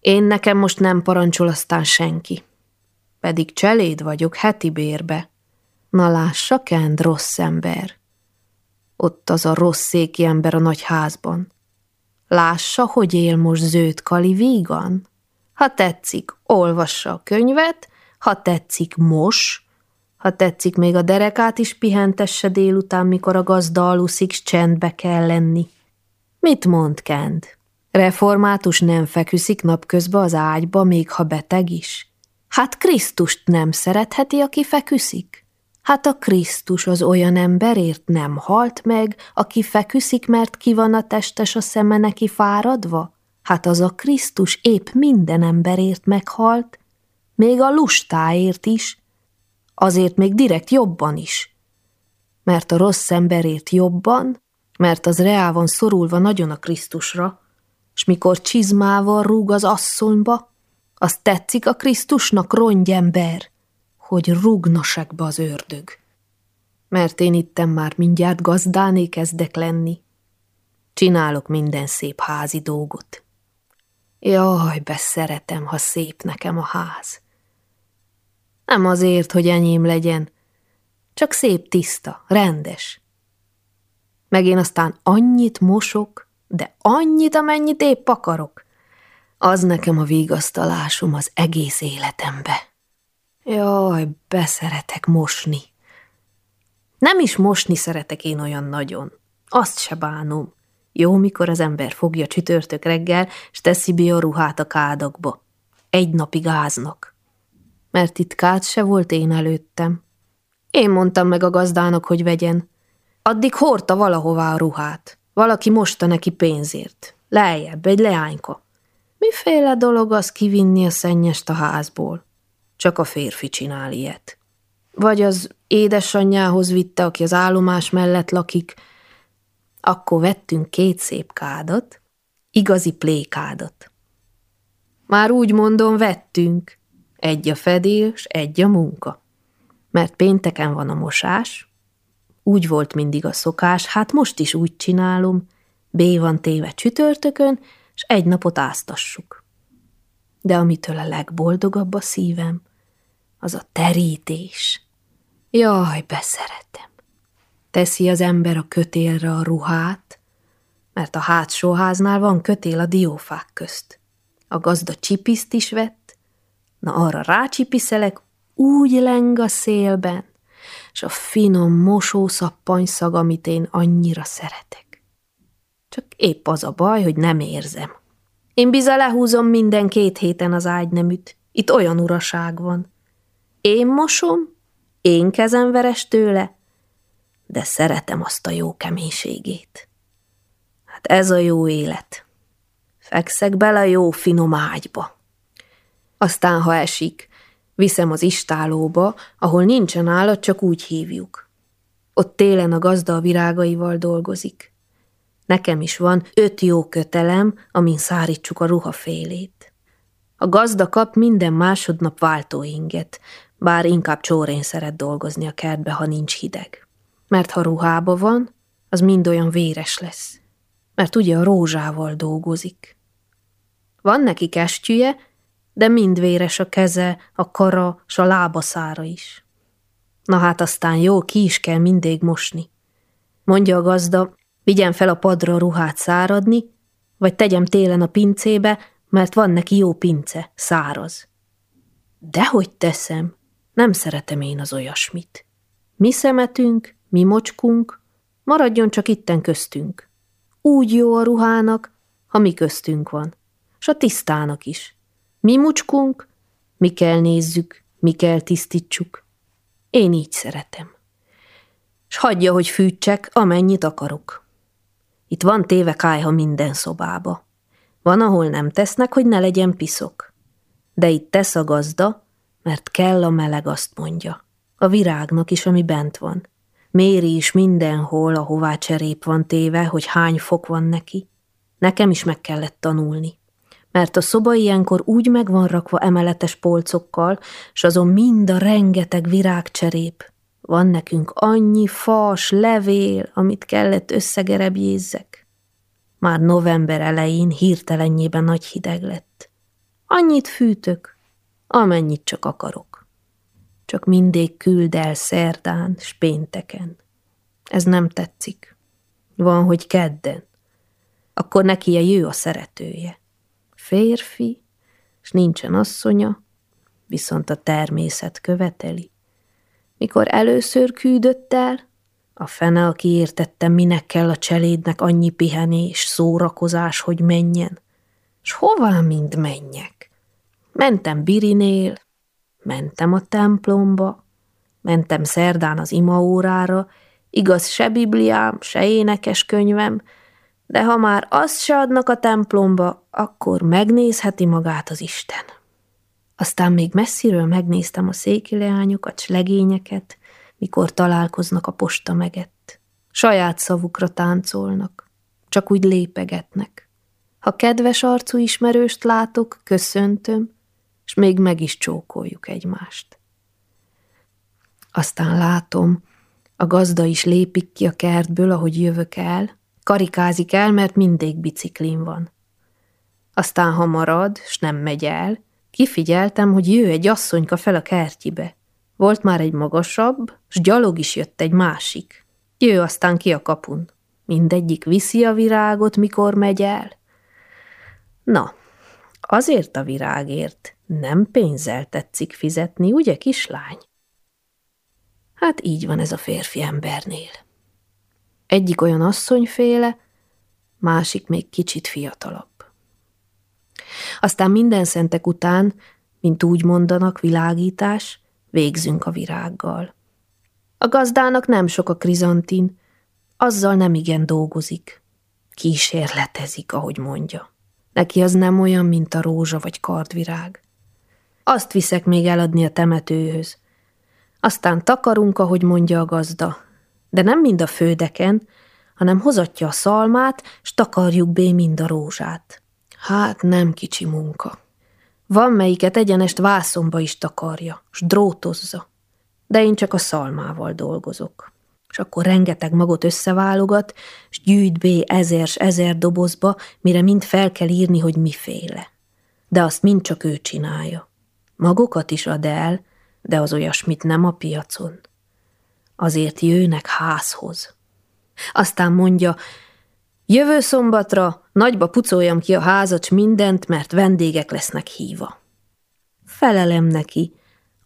Én nekem most nem parancsol aztán senki. Pedig cseléd vagyok heti bérbe. Na lássa, Kend, rossz ember. Ott az a rossz széki ember a nagy házban. Lássa, hogy él most zöld kali vígan. Ha tetszik, olvassa a könyvet, ha tetszik, mos, ha tetszik, még a derekát is pihentesse délután, mikor a gazda aluszik, csendbe kell lenni. Mit mond Kend? Református nem feküszik napközben az ágyba, még ha beteg is? Hát Krisztust nem szeretheti, aki feküszik? Hát a Krisztus az olyan emberért nem halt meg, aki feküszik, mert ki van a testes a szeme neki fáradva? Hát az a Krisztus épp minden emberért meghalt, még a lustáért is, azért még direkt jobban is. Mert a rossz emberért jobban, mert az reál van szorulva nagyon a Krisztusra, és mikor csizmával rúg az asszonyba, az tetszik a Krisztusnak, rongyember, hogy rúgnasak be az ördög. Mert én ittem már mindjárt gazdáné kezdek lenni. Csinálok minden szép házi dolgot. Jaj, beszeretem, ha szép nekem a ház. Nem azért, hogy enyém legyen, csak szép, tiszta, rendes. Meg én aztán annyit mosok, de annyit, amennyit épp akarok. Az nekem a vigasztalásom az egész életembe. Jaj, beszeretek mosni. Nem is mosni szeretek én olyan nagyon. Azt se bánom. Jó, mikor az ember fogja csütörtök reggel, s teszi be a ruhát a kádakba. Egy napig áznak mert itt kát se volt én előttem. Én mondtam meg a gazdának, hogy vegyen. Addig hordta valahová a ruhát. Valaki mosta neki pénzért. Lejjebb, egy leányka. Miféle dolog az kivinni a szennyest a házból? Csak a férfi csinál ilyet. Vagy az édesanyjához vitte, aki az állomás mellett lakik. Akkor vettünk két szép kádat, igazi plékádat. Már úgy mondom, vettünk. Egy a fedés, egy a munka. Mert pénteken van a mosás, úgy volt mindig a szokás, hát most is úgy csinálom, B van téve csütörtökön, és egy napot áztassuk. De amitől a legboldogabb a szívem, az a terítés. Jaj, beszeretem. Teszi az ember a kötélre a ruhát, mert a hátsó háznál van kötél a diófák közt. A gazda csipiszt is vett, Na arra rácsipiszelek, úgy leng a szélben, és a finom mosószappany szag, amit én annyira szeretek. Csak épp az a baj, hogy nem érzem. Én biza lehúzom minden két héten az ágyneműt. Itt olyan uraság van. Én mosom, én kezem veres tőle, de szeretem azt a jó keménységét. Hát ez a jó élet. Fekszek bele a jó finom ágyba. Aztán, ha esik, viszem az istálóba, ahol nincsen állat, csak úgy hívjuk. Ott télen a gazda a virágaival dolgozik. Nekem is van öt jó kötelem, amin szárítsuk a ruhafélét. A gazda kap minden másodnap váltóinget, bár inkább csórén szeret dolgozni a kertbe, ha nincs hideg. Mert ha ruhába van, az mind olyan véres lesz. Mert ugye a rózsával dolgozik. Van neki kestjüje, de mind véres a keze, a kara, s a lábaszára is. Na hát aztán jó, ki is kell mindig mosni. Mondja a gazda, vigyen fel a padra a ruhát száradni, vagy tegyem télen a pincébe, mert van neki jó pince, száraz. Dehogy teszem, nem szeretem én az olyasmit. Mi szemetünk, mi mocskunk, maradjon csak itten köztünk. Úgy jó a ruhának, ha mi köztünk van, s a tisztának is. Mi mucskunk, mi kell nézzük, mi kell tisztítsuk. Én így szeretem. S hagyja, hogy fűtsek, amennyit akarok. Itt van téve kájha minden szobába. Van, ahol nem tesznek, hogy ne legyen piszok. De itt tesz a gazda, mert kell a meleg, azt mondja. A virágnak is, ami bent van. Méri is mindenhol, ahová cserép van téve, hogy hány fok van neki. Nekem is meg kellett tanulni mert a szoba ilyenkor úgy meg van rakva emeletes polcokkal, s azon mind a rengeteg virágcserép. Van nekünk annyi fas, levél, amit kellett összegerebjézzek. Már november elején hirtelenjében nagy hideg lett. Annyit fűtök, amennyit csak akarok. Csak mindig küld el szerdán, s pénteken. Ez nem tetszik. Van, hogy kedden. Akkor neki a jő a szeretője. Férfi, s nincsen asszonya, viszont a természet követeli. Mikor először küldött el, a fene, aki értette, minek kell a cselédnek annyi pihenés, szórakozás, hogy menjen. S hová mind menjek? Mentem Birinél, mentem a templomba, mentem szerdán az imaórára, igaz se bibliám, se énekes könyvem, de ha már azt se adnak a templomba, akkor megnézheti magát az Isten. Aztán még messziről megnéztem a széki leányokat, legényeket, mikor találkoznak a posta megett. Saját szavukra táncolnak, csak úgy lépegetnek. Ha kedves arcú ismerőst látok, köszöntöm, és még meg is csókoljuk egymást. Aztán látom, a gazda is lépik ki a kertből, ahogy jövök el, karikázik el, mert mindig biciklin van. Aztán, ha marad, s nem megy el, kifigyeltem, hogy jő egy asszonyka fel a kertjibe. Volt már egy magasabb, s gyalog is jött egy másik. Jő aztán ki a kapun. Mindegyik viszi a virágot, mikor megy el. Na, azért a virágért nem pénzzel tetszik fizetni, ugye, kislány? Hát így van ez a férfi embernél. Egyik olyan asszonyféle, másik még kicsit fiatalabb. Aztán minden szentek után, mint úgy mondanak, világítás, végzünk a virággal. A gazdának nem sok a krizantin, azzal nem igen dolgozik. Kísérletezik, ahogy mondja. Neki az nem olyan, mint a rózsa vagy kardvirág. Azt viszek még eladni a temetőhöz. Aztán takarunk, ahogy mondja a gazda. De nem mind a fődeken, hanem hozatja a szalmát, s takarjuk bé mind a rózsát. Hát nem kicsi munka. Van melyiket egyenest vászomba is takarja, s drótozza. De én csak a szalmával dolgozok. És akkor rengeteg magot összeválogat, s gyűjt bé ezer s ezer dobozba, mire mind fel kell írni, hogy miféle. De azt mind csak ő csinálja. Magokat is ad el, de az olyasmit nem a piacon. Azért jönnek házhoz. Aztán mondja, Jövő szombatra nagyba pucoljam ki a házat mindent, mert vendégek lesznek híva. Felelem neki,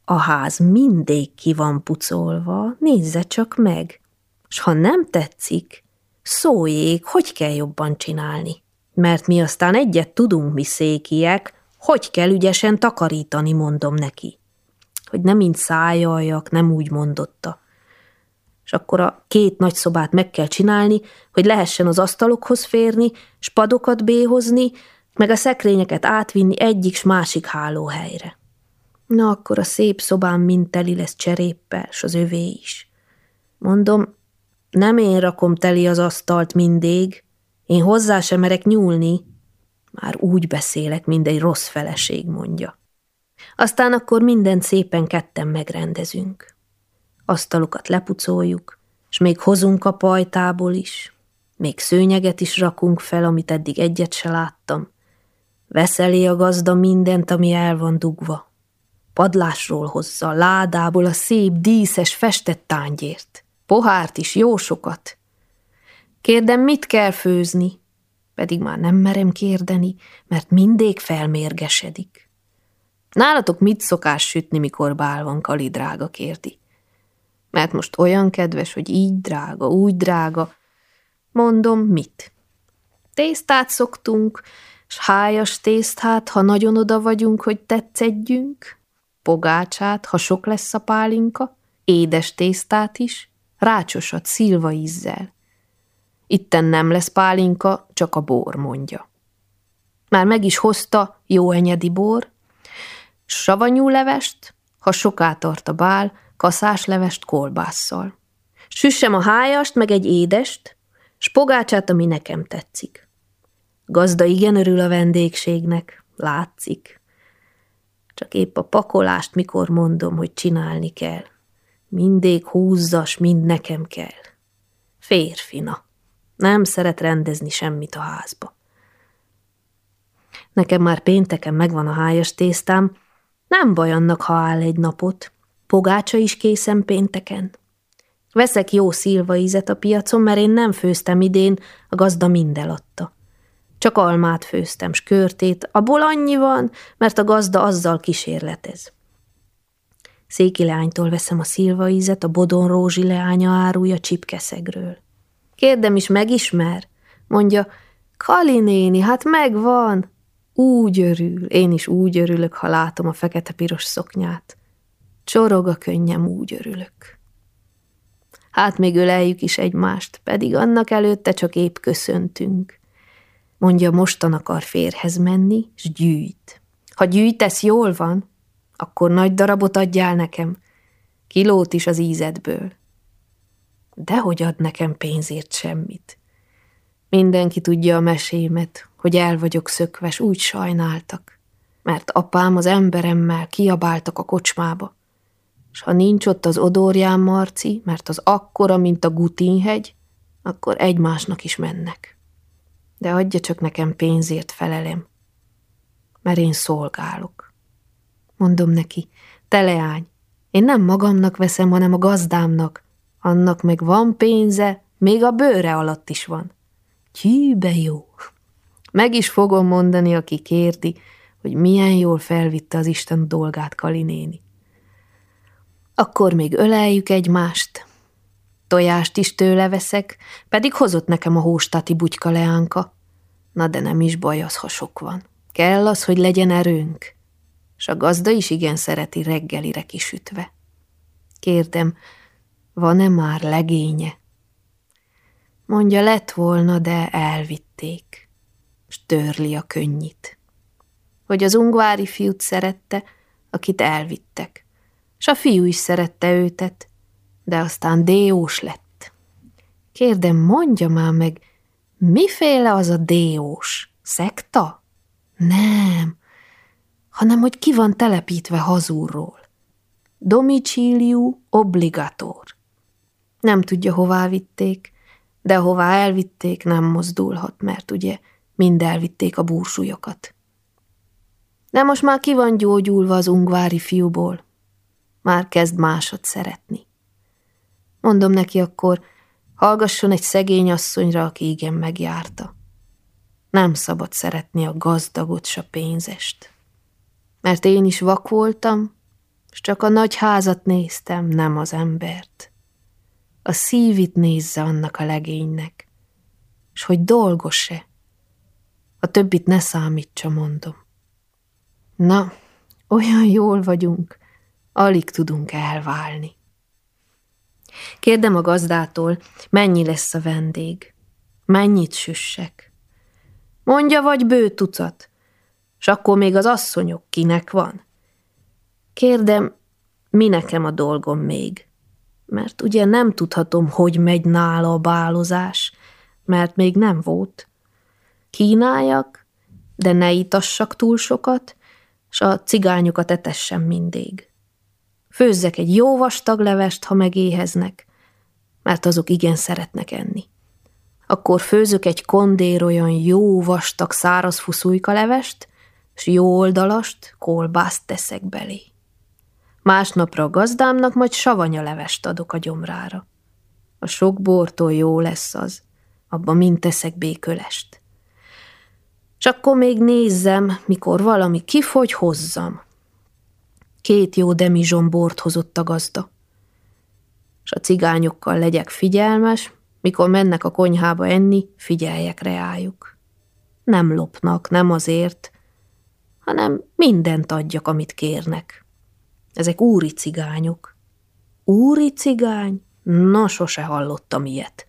a ház mindig ki van pucolva, nézze csak meg. S ha nem tetszik, szóljék, hogy kell jobban csinálni. Mert mi aztán egyet tudunk mi székiek, hogy kell ügyesen takarítani, mondom neki. Hogy nem mint szájaljak, nem úgy mondotta és akkor a két nagy szobát meg kell csinálni, hogy lehessen az asztalokhoz férni, spadokat béhozni, meg a szekrényeket átvinni egyik s másik hálóhelyre. Na akkor a szép szobám mind teli lesz cseréppel, s az övé is. Mondom, nem én rakom teli az asztalt mindig, én hozzá sem merek nyúlni. Már úgy beszélek, mint egy rossz feleség, mondja. Aztán akkor mindent szépen ketten megrendezünk asztalokat lepucoljuk, és még hozunk a pajtából is, még szőnyeget is rakunk fel, amit eddig egyet se láttam. Veszeli a gazda mindent, ami el van dugva. Padlásról hozza, ládából a szép, díszes, festett tángyért. Pohárt is, jó sokat. Kérdem, mit kell főzni? Pedig már nem merem kérdeni, mert mindig felmérgesedik. Nálatok mit szokás sütni, mikor bál van, Kali drága kérdi mert most olyan kedves, hogy így drága, úgy drága. Mondom, mit? Tésztát szoktunk, s hájas tésztát, ha nagyon oda vagyunk, hogy tetszedjünk, pogácsát, ha sok lesz a pálinka, édes tésztát is, rácsosat szilva ízzel. Itten nem lesz pálinka, csak a bor, mondja. Már meg is hozta jó enyedi bor, savanyú levest, ha soká tart a bál, kaszáslevest kolbásszal. Süssem a hájast, meg egy édest, s pogácsát, ami nekem tetszik. Gazda igen örül a vendégségnek, látszik. Csak épp a pakolást mikor mondom, hogy csinálni kell. Mindig húzzas, mind nekem kell. Férfina. Nem szeret rendezni semmit a házba. Nekem már pénteken megvan a hájas tésztám, nem baj annak, ha áll egy napot. Pogácsa is készen pénteken. Veszek jó szilvaízet a piacon, mert én nem főztem idén, a gazda mind eladta. Csak almát főztem, s körtét, abból annyi van, mert a gazda azzal kísérletez. Széki leánytól veszem a szilvaízet, a Bodon Rózsi leánya árulja csipkeszegről. Kérdem is, megismer? Mondja, Kali néni, hát megvan. Úgy örül, én is úgy örülök, ha látom a fekete-piros szoknyát. Csorog a könnyem, úgy örülök. Hát még öleljük is egymást, pedig annak előtte csak épp köszöntünk. Mondja, mostan akar férhez menni, s gyűjt. Ha gyűjtesz, jól van, akkor nagy darabot adjál nekem, kilót is az ízedből. Dehogy ad nekem pénzért semmit. Mindenki tudja a mesémet, hogy el vagyok szökves, úgy sajnáltak, mert apám az emberemmel kiabáltak a kocsmába, és ha nincs ott az odorján Marci, mert az akkora, mint a Gutinhegy, akkor egymásnak is mennek. De adja csak nekem pénzért felelem, mert én szolgálok. Mondom neki, te leány, én nem magamnak veszem, hanem a gazdámnak. Annak meg van pénze, még a bőre alatt is van. Tyűbe jó! Meg is fogom mondani, aki kérdi, hogy milyen jól felvitte az Isten dolgát Kalinéni. Akkor még öleljük egymást. Tojást is tőle veszek, pedig hozott nekem a hóstati bugyka leánka. Na de nem is baj az, ha sok van. Kell az, hogy legyen erőnk. S a gazda is igen szereti reggelire kisütve. Kérdem, van-e már legénye? Mondja, lett volna, de elvitték, s törli a könnyit. Hogy az ungvári fiút szerette, akit elvittek, s a fiú is szerette őtet, de aztán déós lett. Kérdem, mondja már meg, miféle az a déós? Szekta? Nem, hanem hogy ki van telepítve hazúrról. Domiciliu obligator. Nem tudja, hová vitték, de hová elvitték, nem mozdulhat, mert ugye mind elvitték a búrsúlyokat. De most már ki van gyógyulva az ungvári fiúból. Már kezd másod szeretni. Mondom neki akkor, hallgasson egy szegény asszonyra, aki igen megjárta. Nem szabad szeretni a gazdagot, s a pénzest. Mert én is vak voltam, és csak a nagy házat néztem, nem az embert a szívit nézze annak a legénynek, és hogy dolgos-e. A többit ne számítsa, mondom. Na, olyan jól vagyunk, alig tudunk elválni. Kérdem a gazdától, mennyi lesz a vendég, mennyit süssek. Mondja, vagy bő tucat, s akkor még az asszonyok kinek van. Kérdem, mi nekem a dolgom még? mert ugye nem tudhatom, hogy megy nála a bálozás, mert még nem volt. Kínáljak, de ne itassak túl sokat, s a cigányokat etessem mindig. Főzzek egy jó vastag levest, ha megéheznek, mert azok igen szeretnek enni. Akkor főzök egy kondér olyan jó vastag száraz fuszújka levest, s jó oldalast, kolbászt teszek belé. Másnapra a gazdámnak majd savanya levest adok a gyomrára. A sok bortól jó lesz az, abba mind teszek békölest. És akkor még nézzem, mikor valami kifogy, hozzam. Két jó demizson bort hozott a gazda. És a cigányokkal legyek figyelmes, mikor mennek a konyhába enni, figyeljek reájuk. Nem lopnak, nem azért, hanem mindent adjak, amit kérnek. Ezek úri cigányok. Úri cigány? Na, sose hallottam ilyet.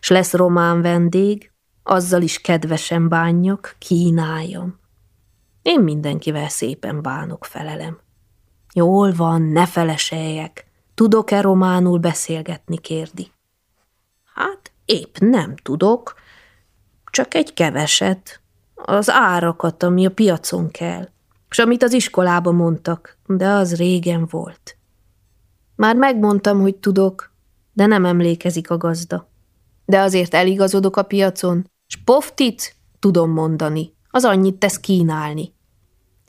S lesz román vendég, azzal is kedvesen bánjak, kínáljam. Én mindenkivel szépen bánok, felelem. Jól van, ne feleseljek. Tudok-e románul beszélgetni, kérdi. Hát épp nem tudok, csak egy keveset. Az árakat, ami a piacon kell és amit az iskolába mondtak, de az régen volt. Már megmondtam, hogy tudok, de nem emlékezik a gazda. De azért eligazodok a piacon, s poftit tudom mondani, az annyit tesz kínálni.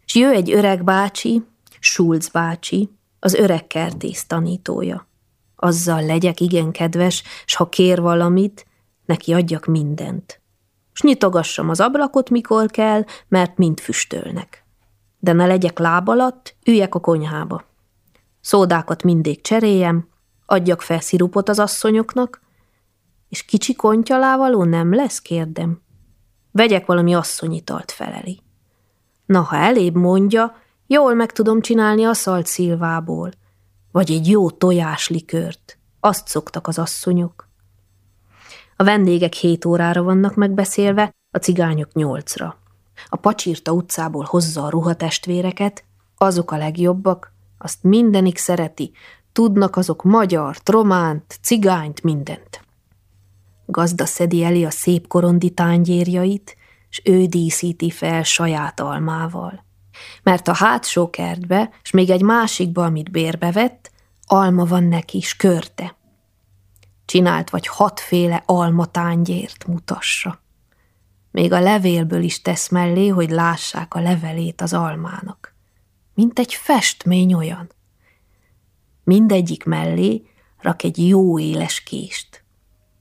S jö egy öreg bácsi, Schulz bácsi, az öreg kertész tanítója. Azzal legyek igen kedves, s ha kér valamit, neki adjak mindent. S nyitogassam az ablakot, mikor kell, mert mind füstölnek. De ne legyek láb alatt, üljek a konyhába. Szódákat mindig cseréljem, adjak fel szirupot az asszonyoknak, és kicsi kontyalávaló nem lesz, kérdem. Vegyek valami asszonyitalt feleli. Na, ha elébb mondja, jól meg tudom csinálni a szalt szilvából, vagy egy jó tojáslikört. Azt szoktak az asszonyok. A vendégek hét órára vannak megbeszélve, a cigányok nyolcra. A pacsírta utcából hozza a ruhatestvéreket, azok a legjobbak, azt mindenik szereti, tudnak azok magyar, románt, cigányt, mindent. Gazda szedi elé a szép korondi tángyérjait, s ő díszíti fel saját almával. Mert a hátsó kertbe, s még egy másikba, amit bérbe vett, alma van neki, s körte. Csinált vagy hatféle alma tángyért mutassa. Még a levélből is tesz mellé, hogy lássák a levelét az almának. Mint egy festmény olyan. Mindegyik mellé rak egy jó éles kést.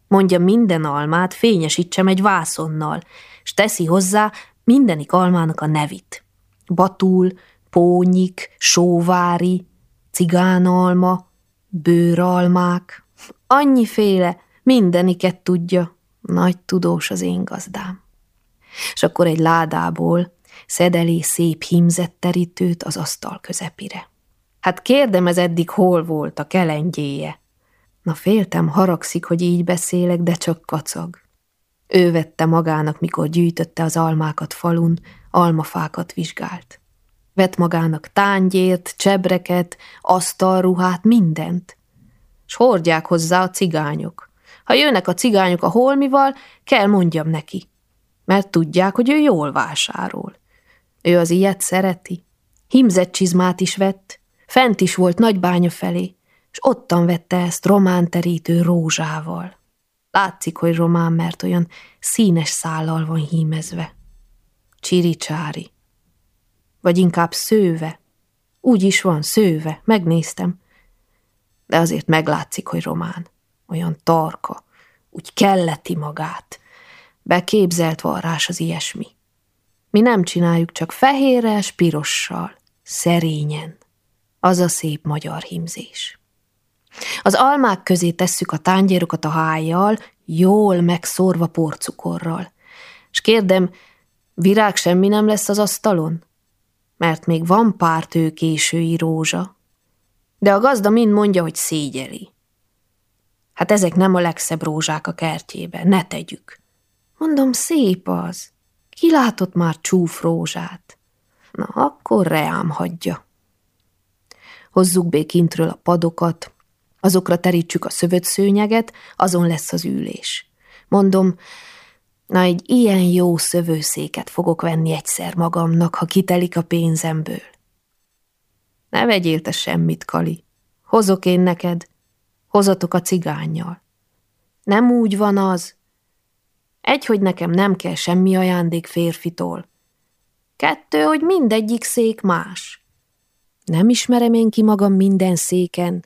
Mondja, minden almát fényesítsem egy vászonnal, s teszi hozzá mindenik almának a nevit. Batul, pónyik, sóvári, cigánalma, bőralmák, annyiféle, mindeniket tudja, nagy tudós az én gazdám. És akkor egy ládából szedeli szép hímzett terítőt az asztal közepire. Hát kérdem, ez eddig hol volt a kelengyéje? Na féltem, haragszik, hogy így beszélek, de csak kacag. Ő vette magának, mikor gyűjtötte az almákat falun, almafákat vizsgált. Vett magának tángyért, csebreket, asztalruhát, mindent. S hordják hozzá a cigányok. Ha jönnek a cigányok a holmival, kell mondjam neki. Mert tudják, hogy ő jól vásárol. Ő az ilyet szereti. Himzett csizmát is vett, fent is volt nagy bánya felé, és ottan vette ezt román terítő rózsával. Látszik, hogy román, mert olyan színes szállal van hímezve. Csiricsári. Vagy inkább szőve. Úgy is van, szőve, megnéztem. De azért meglátszik, hogy román. Olyan tarka, úgy kelleti magát. Beképzelt varrás az ilyesmi. Mi nem csináljuk csak fehérrel, pirossal, szerényen. Az a szép magyar himzés. Az almák közé tesszük a tányérokat a hájjal, jól megszórva porcukorral. És kérdem, virág semmi nem lesz az asztalon? Mert még van pár tőkésői rózsa. De a gazda mind mondja, hogy szégyeli. Hát ezek nem a legszebb rózsák a kertjébe, ne tegyük. Mondom, szép az. Ki látott már csúf rózsát? Na, akkor reám hagyja. Hozzuk be kintről a padokat, azokra terítsük a szövötszőnyeget, azon lesz az ülés. Mondom, na egy ilyen jó szövőszéket fogok venni egyszer magamnak, ha kitelik a pénzemből. Ne vegyél te semmit, Kali. Hozok én neked. Hozatok a cigányjal. Nem úgy van az. Egy, hogy nekem nem kell semmi ajándék férfitól. Kettő, hogy mindegyik szék más. Nem ismerem én ki magam minden széken,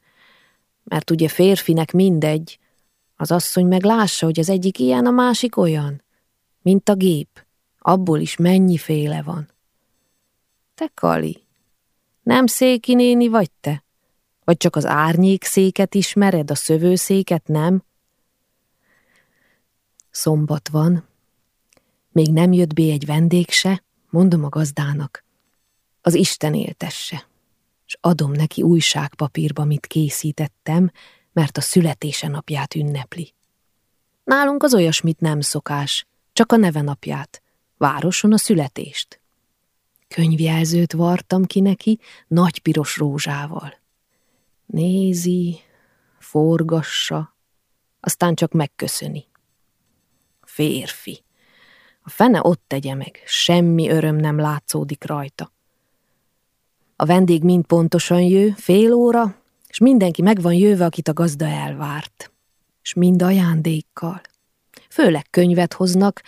mert ugye férfinek mindegy, az asszony meg lássa, hogy az egyik ilyen, a másik olyan, mint a gép, abból is mennyiféle van. Te, Kali, nem széki néni vagy te? Vagy csak az árnyék széket ismered, a szövőszéket nem? Szombat van. Még nem jött be egy vendég se, mondom a gazdának. Az Isten éltesse és adom neki újságpapírba, mit készítettem, mert a születése napját ünnepli. Nálunk az olyasmit nem szokás, csak a neve napját, városon a születést. Könyvjelzőt vartam ki neki nagy piros rózsával. Nézi, forgassa, aztán csak megköszöni. Férfi. A fene ott tegye meg, semmi öröm nem látszódik rajta. A vendég mind pontosan jő, fél óra, és mindenki meg van jöve, akit a gazda elvárt. És mind ajándékkal. Főleg könyvet hoznak,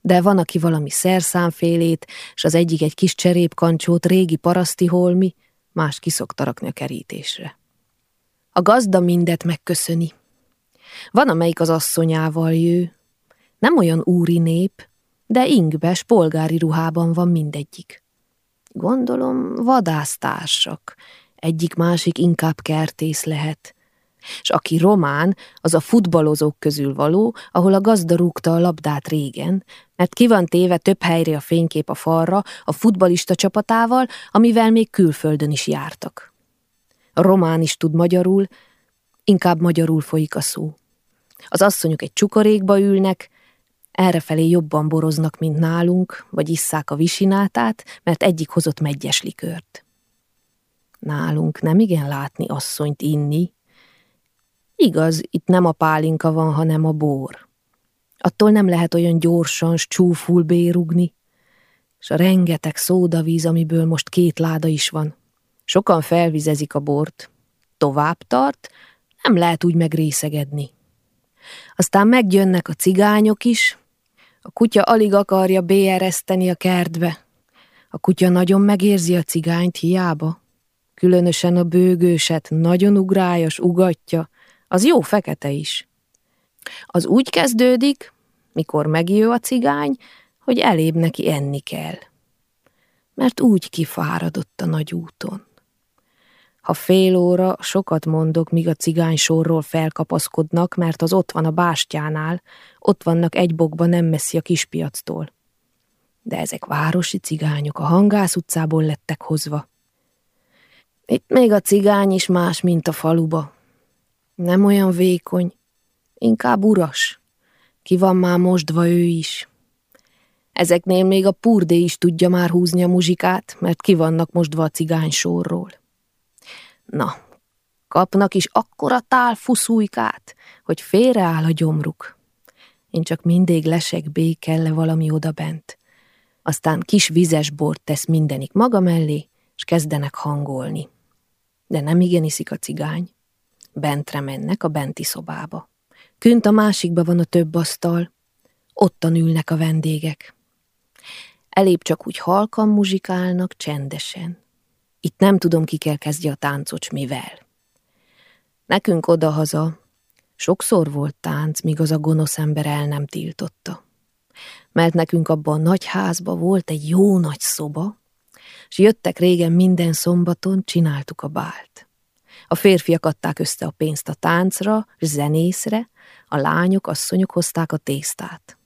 de van, aki valami szerszámfélét, és az egyik egy kis cserépkancsót, régi paraszti holmi, más kiszokta rakni a kerítésre. A gazda mindet megköszöni. Van, amelyik az asszonyával jő. Nem olyan úri nép, de ingves, polgári ruhában van mindegyik. Gondolom vadásztársak, egyik-másik inkább kertész lehet. És aki román, az a futballozók közül való, ahol a gazda rúgta a labdát régen, mert ki van téve több helyre a fénykép a falra a futbalista csapatával, amivel még külföldön is jártak. A román is tud magyarul, inkább magyarul folyik a szó. Az asszonyok egy csukorékba ülnek, errefelé jobban boroznak, mint nálunk, vagy isszák a visinátát, mert egyik hozott megyes likört. Nálunk nem igen látni asszonyt inni. Igaz, itt nem a pálinka van, hanem a bor. Attól nem lehet olyan gyorsan, s csúful bérugni. És a rengeteg szódavíz, amiből most két láda is van. Sokan felvizezik a bort. Tovább tart, nem lehet úgy megrésegedni. Aztán megjönnek a cigányok is, a kutya alig akarja béereszteni a kertbe. A kutya nagyon megérzi a cigányt hiába. Különösen a bőgőset nagyon ugrályos, ugatja, az jó fekete is. Az úgy kezdődik, mikor megjő a cigány, hogy elébb neki enni kell. Mert úgy kifáradott a nagy úton. Ha fél óra, sokat mondok, míg a cigány sorról felkapaszkodnak, mert az ott van a bástyánál, ott vannak egy bokba nem messzi a kispiactól. De ezek városi cigányok, a Hangász utcából lettek hozva. Itt még a cigány is más, mint a faluba. Nem olyan vékony, inkább uras. Ki van már mostva ő is. Ezeknél még a purdé is tudja már húzni a muzsikát, mert ki vannak mostva a cigány sorról. Na, kapnak is akkora tálfuszújkát, hogy félreáll a gyomruk. Én csak mindig lesek békelle valami odabent. Aztán kis vizes bort tesz mindenik maga mellé, és kezdenek hangolni. De nem igen iszik a cigány. Bentre mennek a benti szobába. Künt a másikba van a több asztal, ottan ülnek a vendégek. Elébb csak úgy halkan muzsikálnak, csendesen. Itt nem tudom, ki kell kezdje a táncot, mivel. Nekünk odahaza sokszor volt tánc, míg az a gonosz ember el nem tiltotta. Mert nekünk abban a nagy házba volt egy jó nagy szoba, és jöttek régen minden szombaton, csináltuk a bált. A férfiak adták össze a pénzt a táncra, zenészre, a lányok, asszonyok hozták a tésztát.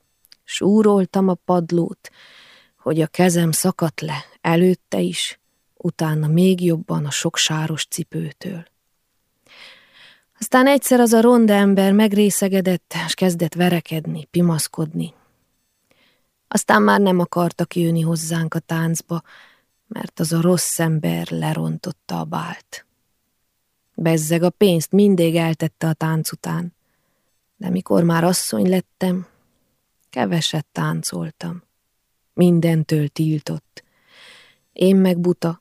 Súroltam a padlót, hogy a kezem szakadt le, előtte is, utána még jobban a sok sáros cipőtől. Aztán egyszer az a ronda ember megrészegedett, és kezdett verekedni, pimaszkodni. Aztán már nem akartak jönni hozzánk a táncba, mert az a rossz ember lerontotta a bált. Bezzeg a pénzt mindig eltette a tánc után, de mikor már asszony lettem, keveset táncoltam. Mindentől tiltott. Én meg buta,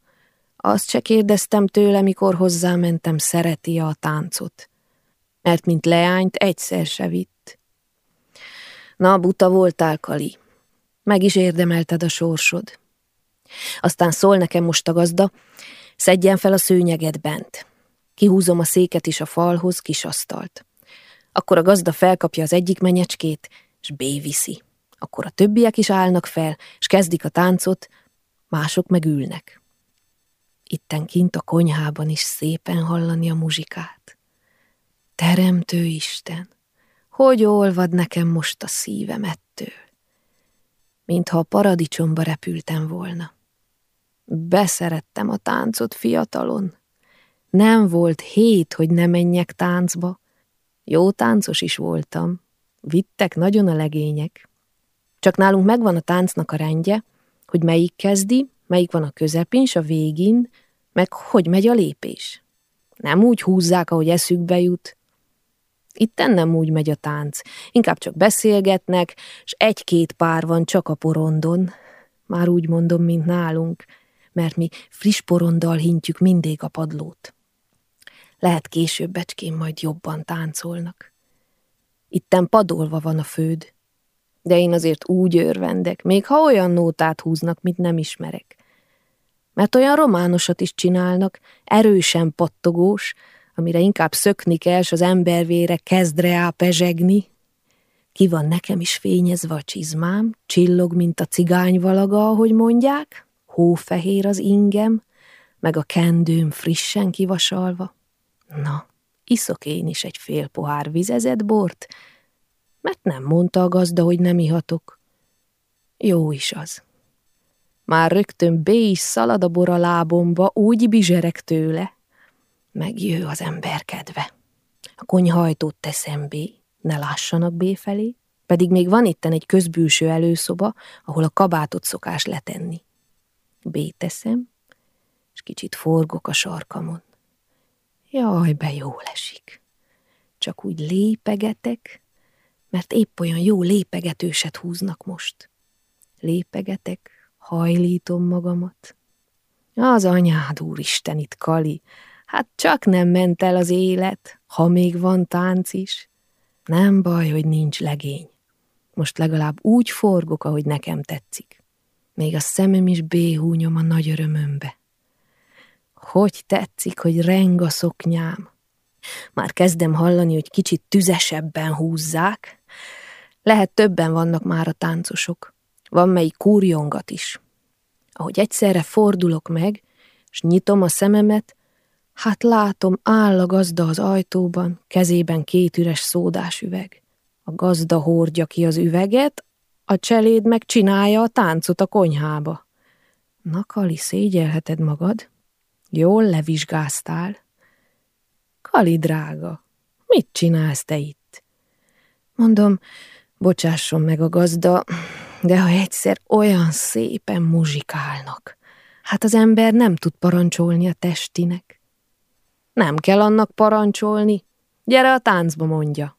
azt se kérdeztem tőle, mikor hozzámentem, szereti a táncot. Mert mint leányt egyszer se vitt. Na, buta voltál, Kali. Meg is érdemelted a sorsod. Aztán szól nekem most a gazda, szedjen fel a szőnyeget bent. Kihúzom a széket is a falhoz, kis asztalt. Akkor a gazda felkapja az egyik menyecskét, és béviszi. Akkor a többiek is állnak fel, és kezdik a táncot, mások meg ülnek. Itten kint a konyhában is szépen hallani a muzsikát. Teremtő Isten, hogy olvad nekem most a szívem ettől? Mintha a paradicsomba repültem volna. Beszerettem a táncot fiatalon. Nem volt hét, hogy ne menjek táncba. Jó táncos is voltam. Vittek nagyon a legények. Csak nálunk megvan a táncnak a rendje, hogy melyik kezdi, melyik van a közepén s a végén, meg hogy megy a lépés. Nem úgy húzzák, ahogy eszükbe jut. Itten nem úgy megy a tánc, inkább csak beszélgetnek, s egy-két pár van csak a porondon. Már úgy mondom, mint nálunk, mert mi friss poronddal hintjük mindig a padlót. Lehet később becskén majd jobban táncolnak. Itten padolva van a főd. De én azért úgy örvendek, még ha olyan nótát húznak, mit nem ismerek. Mert olyan románosat is csinálnak, erősen pattogós, amire inkább szökni kell, s az embervére kezd reá pezsegni. Ki van nekem is fényezve a csizmám, csillog, mint a cigány valaga, ahogy mondják, hófehér az ingem, meg a kendőm frissen kivasalva. Na, iszok én is egy fél pohár vizezett bort, mert nem mondta a gazda, hogy nem ihatok. Jó is az. Már rögtön B is szalad a bor a lábomba, úgy bizserek tőle. Megjő az ember kedve. A konyhajtót teszem B, ne lássanak B felé, pedig még van itten egy közbülső előszoba, ahol a kabátot szokás letenni. B teszem, és kicsit forgok a sarkamon. Jaj, be jól esik. Csak úgy lépegetek, mert épp olyan jó lépegetőset húznak most. Lépegetek, hajlítom magamat. Az anyád, úristen, itt Kali, hát csak nem ment el az élet, ha még van tánc is. Nem baj, hogy nincs legény. Most legalább úgy forgok, ahogy nekem tetszik. Még a szemem is béhúnyom a nagy örömömbe. Hogy tetszik, hogy reng a szoknyám. Már kezdem hallani, hogy kicsit tüzesebben húzzák. Lehet többen vannak már a táncosok. Van melyik kúrjongat is. Ahogy egyszerre fordulok meg, és nyitom a szememet, hát látom, áll a gazda az ajtóban, kezében két üres szódás üveg. A gazda hordja ki az üveget, a cseléd meg csinálja a táncot a konyhába. Na, Kali, szégyelheted magad? Jól levizsgáztál. Kali, drága, mit csinálsz te itt? Mondom, bocsásson meg a gazda, de ha egyszer olyan szépen muzsikálnak, hát az ember nem tud parancsolni a testinek. Nem kell annak parancsolni, gyere a táncba, mondja.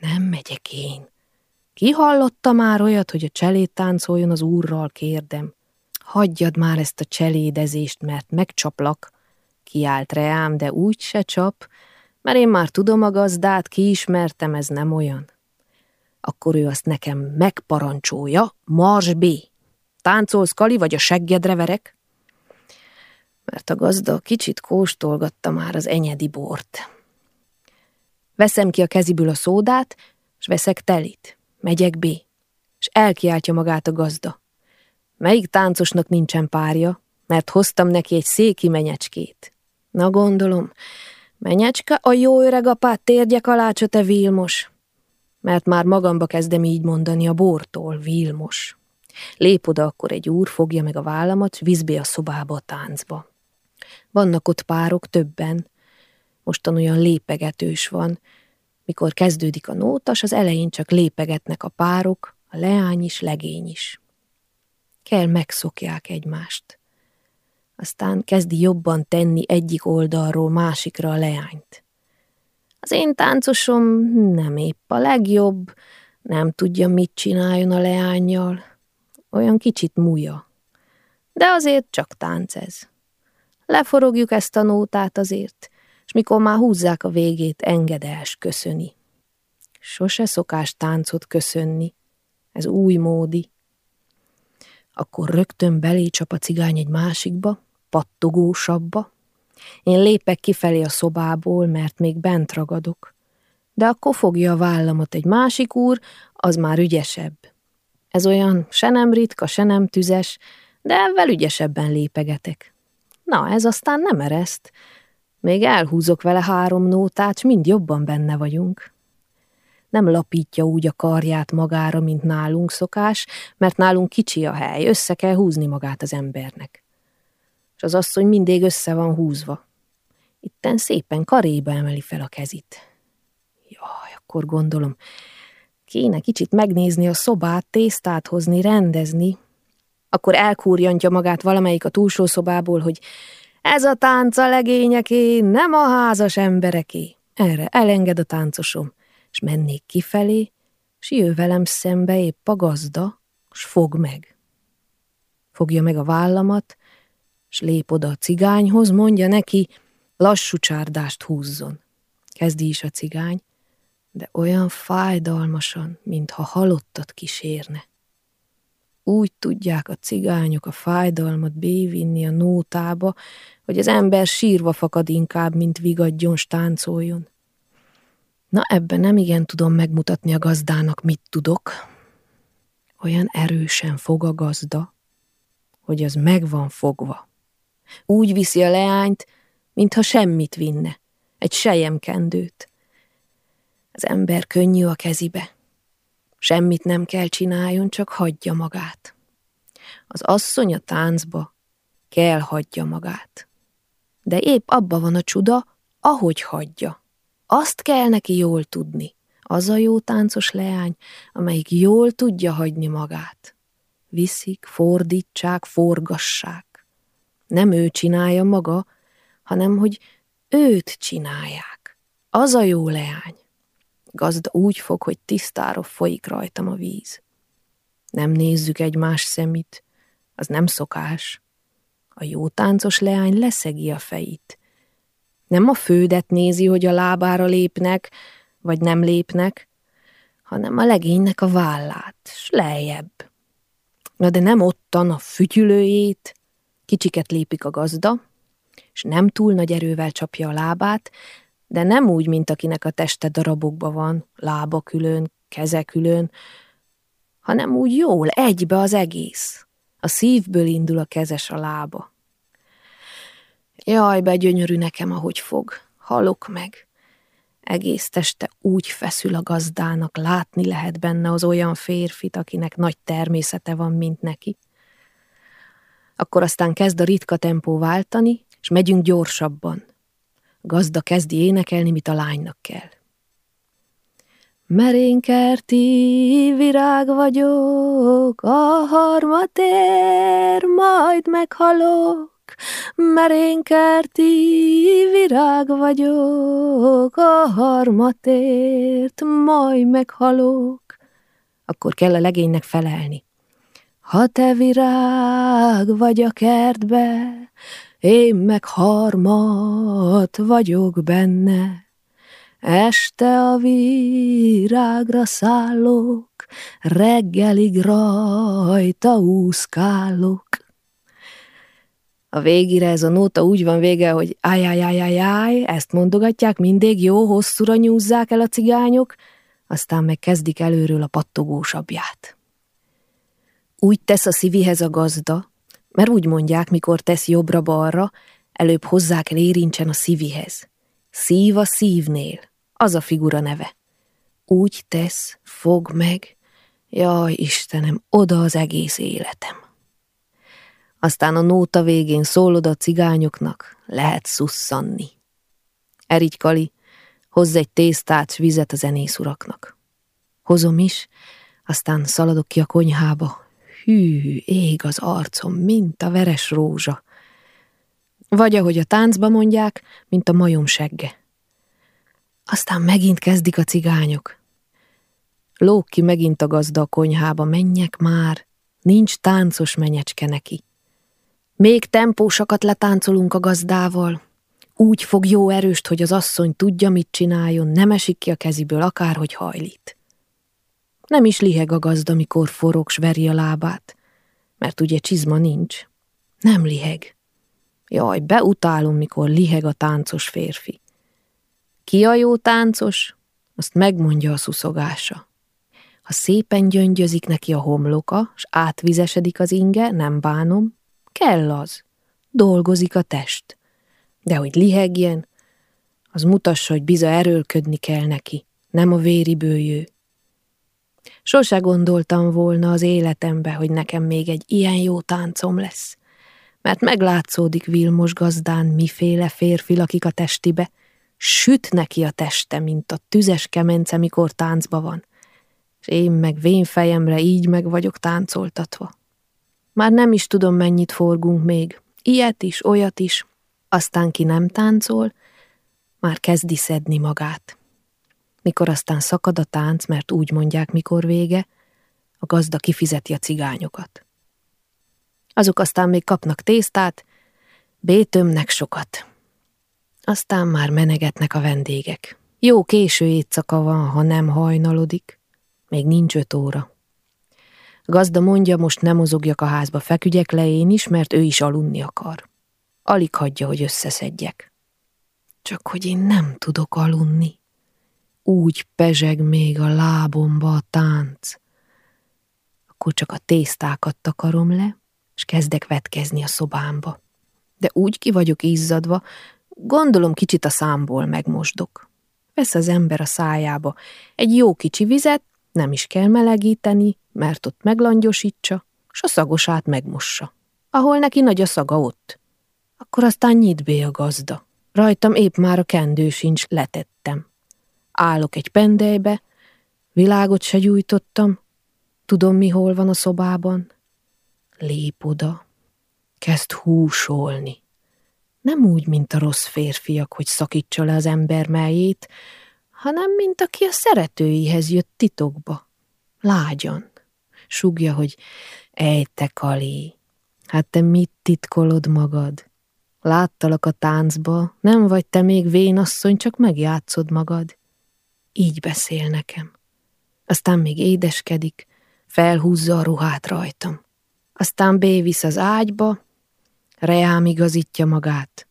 Nem megyek én. Ki hallotta már olyat, hogy a cselét táncoljon az úrral, kérdem. Hagyjad már ezt a cselédezést, mert megcsaplak. Kiált reám, de úgy se csap, mert én már tudom a gazdát, kiismertem, ez nem olyan. Akkor ő azt nekem megparancsolja, Mars B. Táncolsz, Kali, vagy a seggedre verek? Mert a gazda kicsit kóstolgatta már az enyedi bort. Veszem ki a keziből a szódát, és veszek telit. Megyek B. És elkiáltja magát a gazda. Melyik táncosnak nincsen párja, mert hoztam neki egy széki menyecskét. Na gondolom, menyecske, a jó öreg apát térgyek alá, te Vilmos mert már magamba kezdem így mondani a bortól, Vilmos. Lép oda akkor egy úr, fogja meg a vállamat, vízbe a szobába a táncba. Vannak ott párok többen, mostan olyan lépegetős van, mikor kezdődik a nótas, az elején csak lépegetnek a párok, a leány is, legény is. Kell megszokják egymást. Aztán kezdi jobban tenni egyik oldalról másikra a leányt. Az én táncosom nem épp a legjobb, nem tudja, mit csináljon a leányjal. Olyan kicsit múja. De azért csak tánc ez. Leforogjuk ezt a nótát azért, és mikor már húzzák a végét, engedelsz köszöni. Sose szokás táncot köszönni, ez új módi. Akkor rögtön belé csap a cigány egy másikba, pattogósabbba, én lépek kifelé a szobából, mert még bent ragadok. De akkor fogja a vállamat egy másik úr, az már ügyesebb. Ez olyan se nem ritka, se nem tüzes, de ezzel ügyesebben lépegetek. Na, ez aztán nem ereszt. Még elhúzok vele három nótát, mind jobban benne vagyunk. Nem lapítja úgy a karját magára, mint nálunk szokás, mert nálunk kicsi a hely, össze kell húzni magát az embernek és az asszony mindig össze van húzva. Itten szépen karéba emeli fel a kezit. Jaj, akkor gondolom, kéne kicsit megnézni a szobát, tésztát hozni, rendezni. Akkor elkúrjantja magát valamelyik a túlsó szobából, hogy ez a tánca legényeké, nem a házas embereké. Erre elenged a táncosom, és mennék kifelé, s jő velem szembe épp a gazda, s fog meg. Fogja meg a vállamat, s lép oda a cigányhoz, mondja neki, lassú csárdást húzzon. Kezdi is a cigány, de olyan fájdalmasan, mintha halottat kísérne. Úgy tudják a cigányok a fájdalmat bévinni a nótába, hogy az ember sírva fakad inkább, mint vigadjon, stáncoljon. Na ebben nem igen tudom megmutatni a gazdának, mit tudok. Olyan erősen fog a gazda, hogy az meg van fogva. Úgy viszi a leányt, mintha semmit vinne, egy sejemkendőt. Az ember könnyű a kezibe. Semmit nem kell csináljon, csak hagyja magát. Az asszony a táncba kell hagyja magát. De épp abba van a csuda, ahogy hagyja. Azt kell neki jól tudni. Az a jó táncos leány, amelyik jól tudja hagyni magát. Viszik, fordítsák, forgassák. Nem ő csinálja maga, hanem hogy őt csinálják. Az a jó leány. Gazda úgy fog, hogy tisztára folyik rajtam a víz. Nem nézzük egymás szemét, az nem szokás. A jó táncos leány leszegi a fejét. Nem a fődet nézi, hogy a lábára lépnek, vagy nem lépnek, hanem a legénynek a vállát, s lejjebb. Na de nem ottan a fütyülőjét, kicsiket lépik a gazda, és nem túl nagy erővel csapja a lábát, de nem úgy, mint akinek a teste darabokba van, lába külön, keze külön, hanem úgy jól, egybe az egész. A szívből indul a kezes a lába. Jaj, begyönyörű nekem, ahogy fog. Halok meg. Egész teste úgy feszül a gazdának, látni lehet benne az olyan férfit, akinek nagy természete van, mint neki. Akkor aztán kezd a ritka tempó váltani, és megyünk gyorsabban. Gazda kezdi énekelni, mit a lánynak kell. Merénkerti virág vagyok, a harmatér, majd meghalok. Merénkerti virág vagyok, a harmatért, majd meghalok. Akkor kell a legénynek felelni. Ha te virág vagy a kertbe, én meg harmat vagyok benne. Este a virágra szállok, reggelig rajta úszkálok. A végére ez a nóta úgy van vége, hogy ájájájájáj, ezt mondogatják mindig, jó hosszúra nyúzzák el a cigányok, aztán meg kezdik előről a pattogósabbját. Úgy tesz a szívihez a gazda, mert úgy mondják, mikor tesz jobbra-balra, előbb hozzá kell érintsen a szívihez. Szív a szívnél, az a figura neve. Úgy tesz, fog meg, jaj, Istenem, oda az egész életem. Aztán a nóta végén szólod a cigányoknak, lehet szusszanni. Erigy Kali, hozz egy tésztát, vizet a zenész uraknak. Hozom is, aztán szaladok ki a konyhába, hű, ég az arcom, mint a veres rózsa. Vagy ahogy a táncba mondják, mint a majom segge. Aztán megint kezdik a cigányok. Lók ki megint a gazda a konyhába, menjek már, nincs táncos menyecske neki. Még tempósakat letáncolunk a gazdával, úgy fog jó erőst, hogy az asszony tudja, mit csináljon, nem esik ki a keziből, akárhogy hajlít. Nem is liheg a gazda, mikor forog, veri a lábát, mert ugye csizma nincs. Nem liheg. Jaj, beutálom, mikor liheg a táncos férfi. Ki a jó táncos? Azt megmondja a szuszogása. Ha szépen gyöngyözik neki a homloka, s átvizesedik az inge, nem bánom, kell az. Dolgozik a test. De hogy lihegjen, az mutassa, hogy biza erőlködni kell neki, nem a véri bőjő. Sose gondoltam volna az életembe, hogy nekem még egy ilyen jó táncom lesz. Mert meglátszódik Vilmos gazdán miféle férfi lakik a testibe, süt neki a teste, mint a tüzes kemence, mikor táncba van. És én meg vén fejemre így meg vagyok táncoltatva. Már nem is tudom, mennyit forgunk még. Ilyet is, olyat is. Aztán ki nem táncol, már kezdi szedni magát. Mikor aztán szakad a tánc, mert úgy mondják, mikor vége, a gazda kifizeti a cigányokat. Azok aztán még kapnak tésztát, bétömnek sokat. Aztán már menegetnek a vendégek. Jó késő éjszaka van, ha nem hajnalodik. Még nincs öt óra. Gazda mondja, most nem mozogjak a házba, fekügyek le én is, mert ő is aludni akar. Alig hagyja, hogy összeszedjek. Csak hogy én nem tudok aludni. Úgy pezseg még a lábomba a tánc. Akkor csak a tésztákat takarom le, és kezdek vetkezni a szobámba. De úgy ki vagyok izzadva, gondolom kicsit a számból megmosdok. Vesz az ember a szájába egy jó kicsi vizet, nem is kell melegíteni, mert ott meglangyosítsa, s a szagosát megmossa. Ahol neki nagy a szaga ott. Akkor aztán nyit be a gazda. Rajtam épp már a kendő sincs, letettem. Állok egy pendelybe, világot se gyújtottam, tudom mi hol van a szobában. Lép oda, kezd húsolni. Nem úgy, mint a rossz férfiak, hogy szakítsa le az ember melyét, hanem mint aki a szeretőihez jött titokba. Lágyan. Sugja, hogy ej, te Kali, hát te mit titkolod magad? Láttalak a táncba, nem vagy te még vénasszony, csak megjátszod magad. Így beszél nekem. Aztán még édeskedik, felhúzza a ruhát rajtam. Aztán bévisz az ágyba, reám igazítja magát.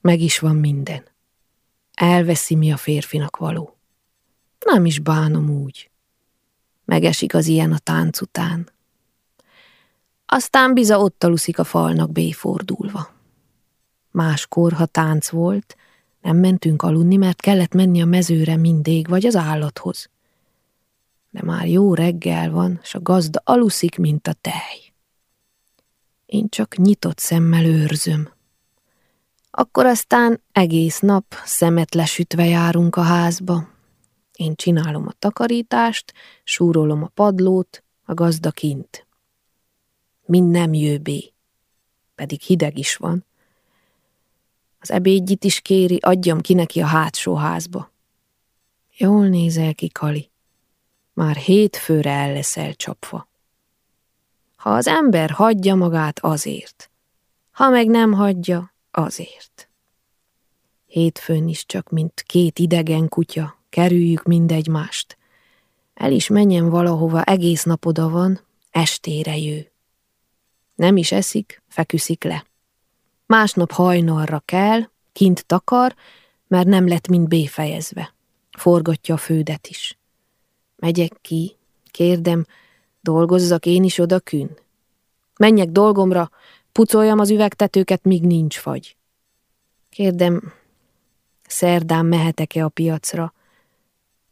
Meg is van minden. Elveszi, mi a férfinak való. Nem is bánom úgy. Megesik az ilyen a tánc után. Aztán biza ott aluszik a falnak béfordulva. Máskor, ha tánc volt, nem mentünk aludni, mert kellett menni a mezőre mindig, vagy az állathoz. De már jó reggel van, s a gazda aluszik, mint a tej. Én csak nyitott szemmel őrzöm. Akkor aztán egész nap szemet lesütve járunk a házba. Én csinálom a takarítást, súrolom a padlót, a gazda kint. Mind nem jöbé, pedig hideg is van. Az ebédjit is kéri, adjam ki neki a hátsó házba. Jól nézel ki, Kali. Már hétfőre el leszel csapva. Ha az ember hagyja magát azért, ha meg nem hagyja, azért. Hétfőn is csak, mint két idegen kutya, kerüljük mindegymást. El is menjen valahova, egész nap oda van, estére jő. Nem is eszik, feküszik le. Másnap hajnalra kell, kint takar, mert nem lett mind béfejezve. Forgatja a fődet is. Megyek ki, kérdem, dolgozzak én is oda kün? Menjek dolgomra, pucoljam az üvegtetőket, míg nincs fagy. Kérdem, szerdán mehetek-e a piacra?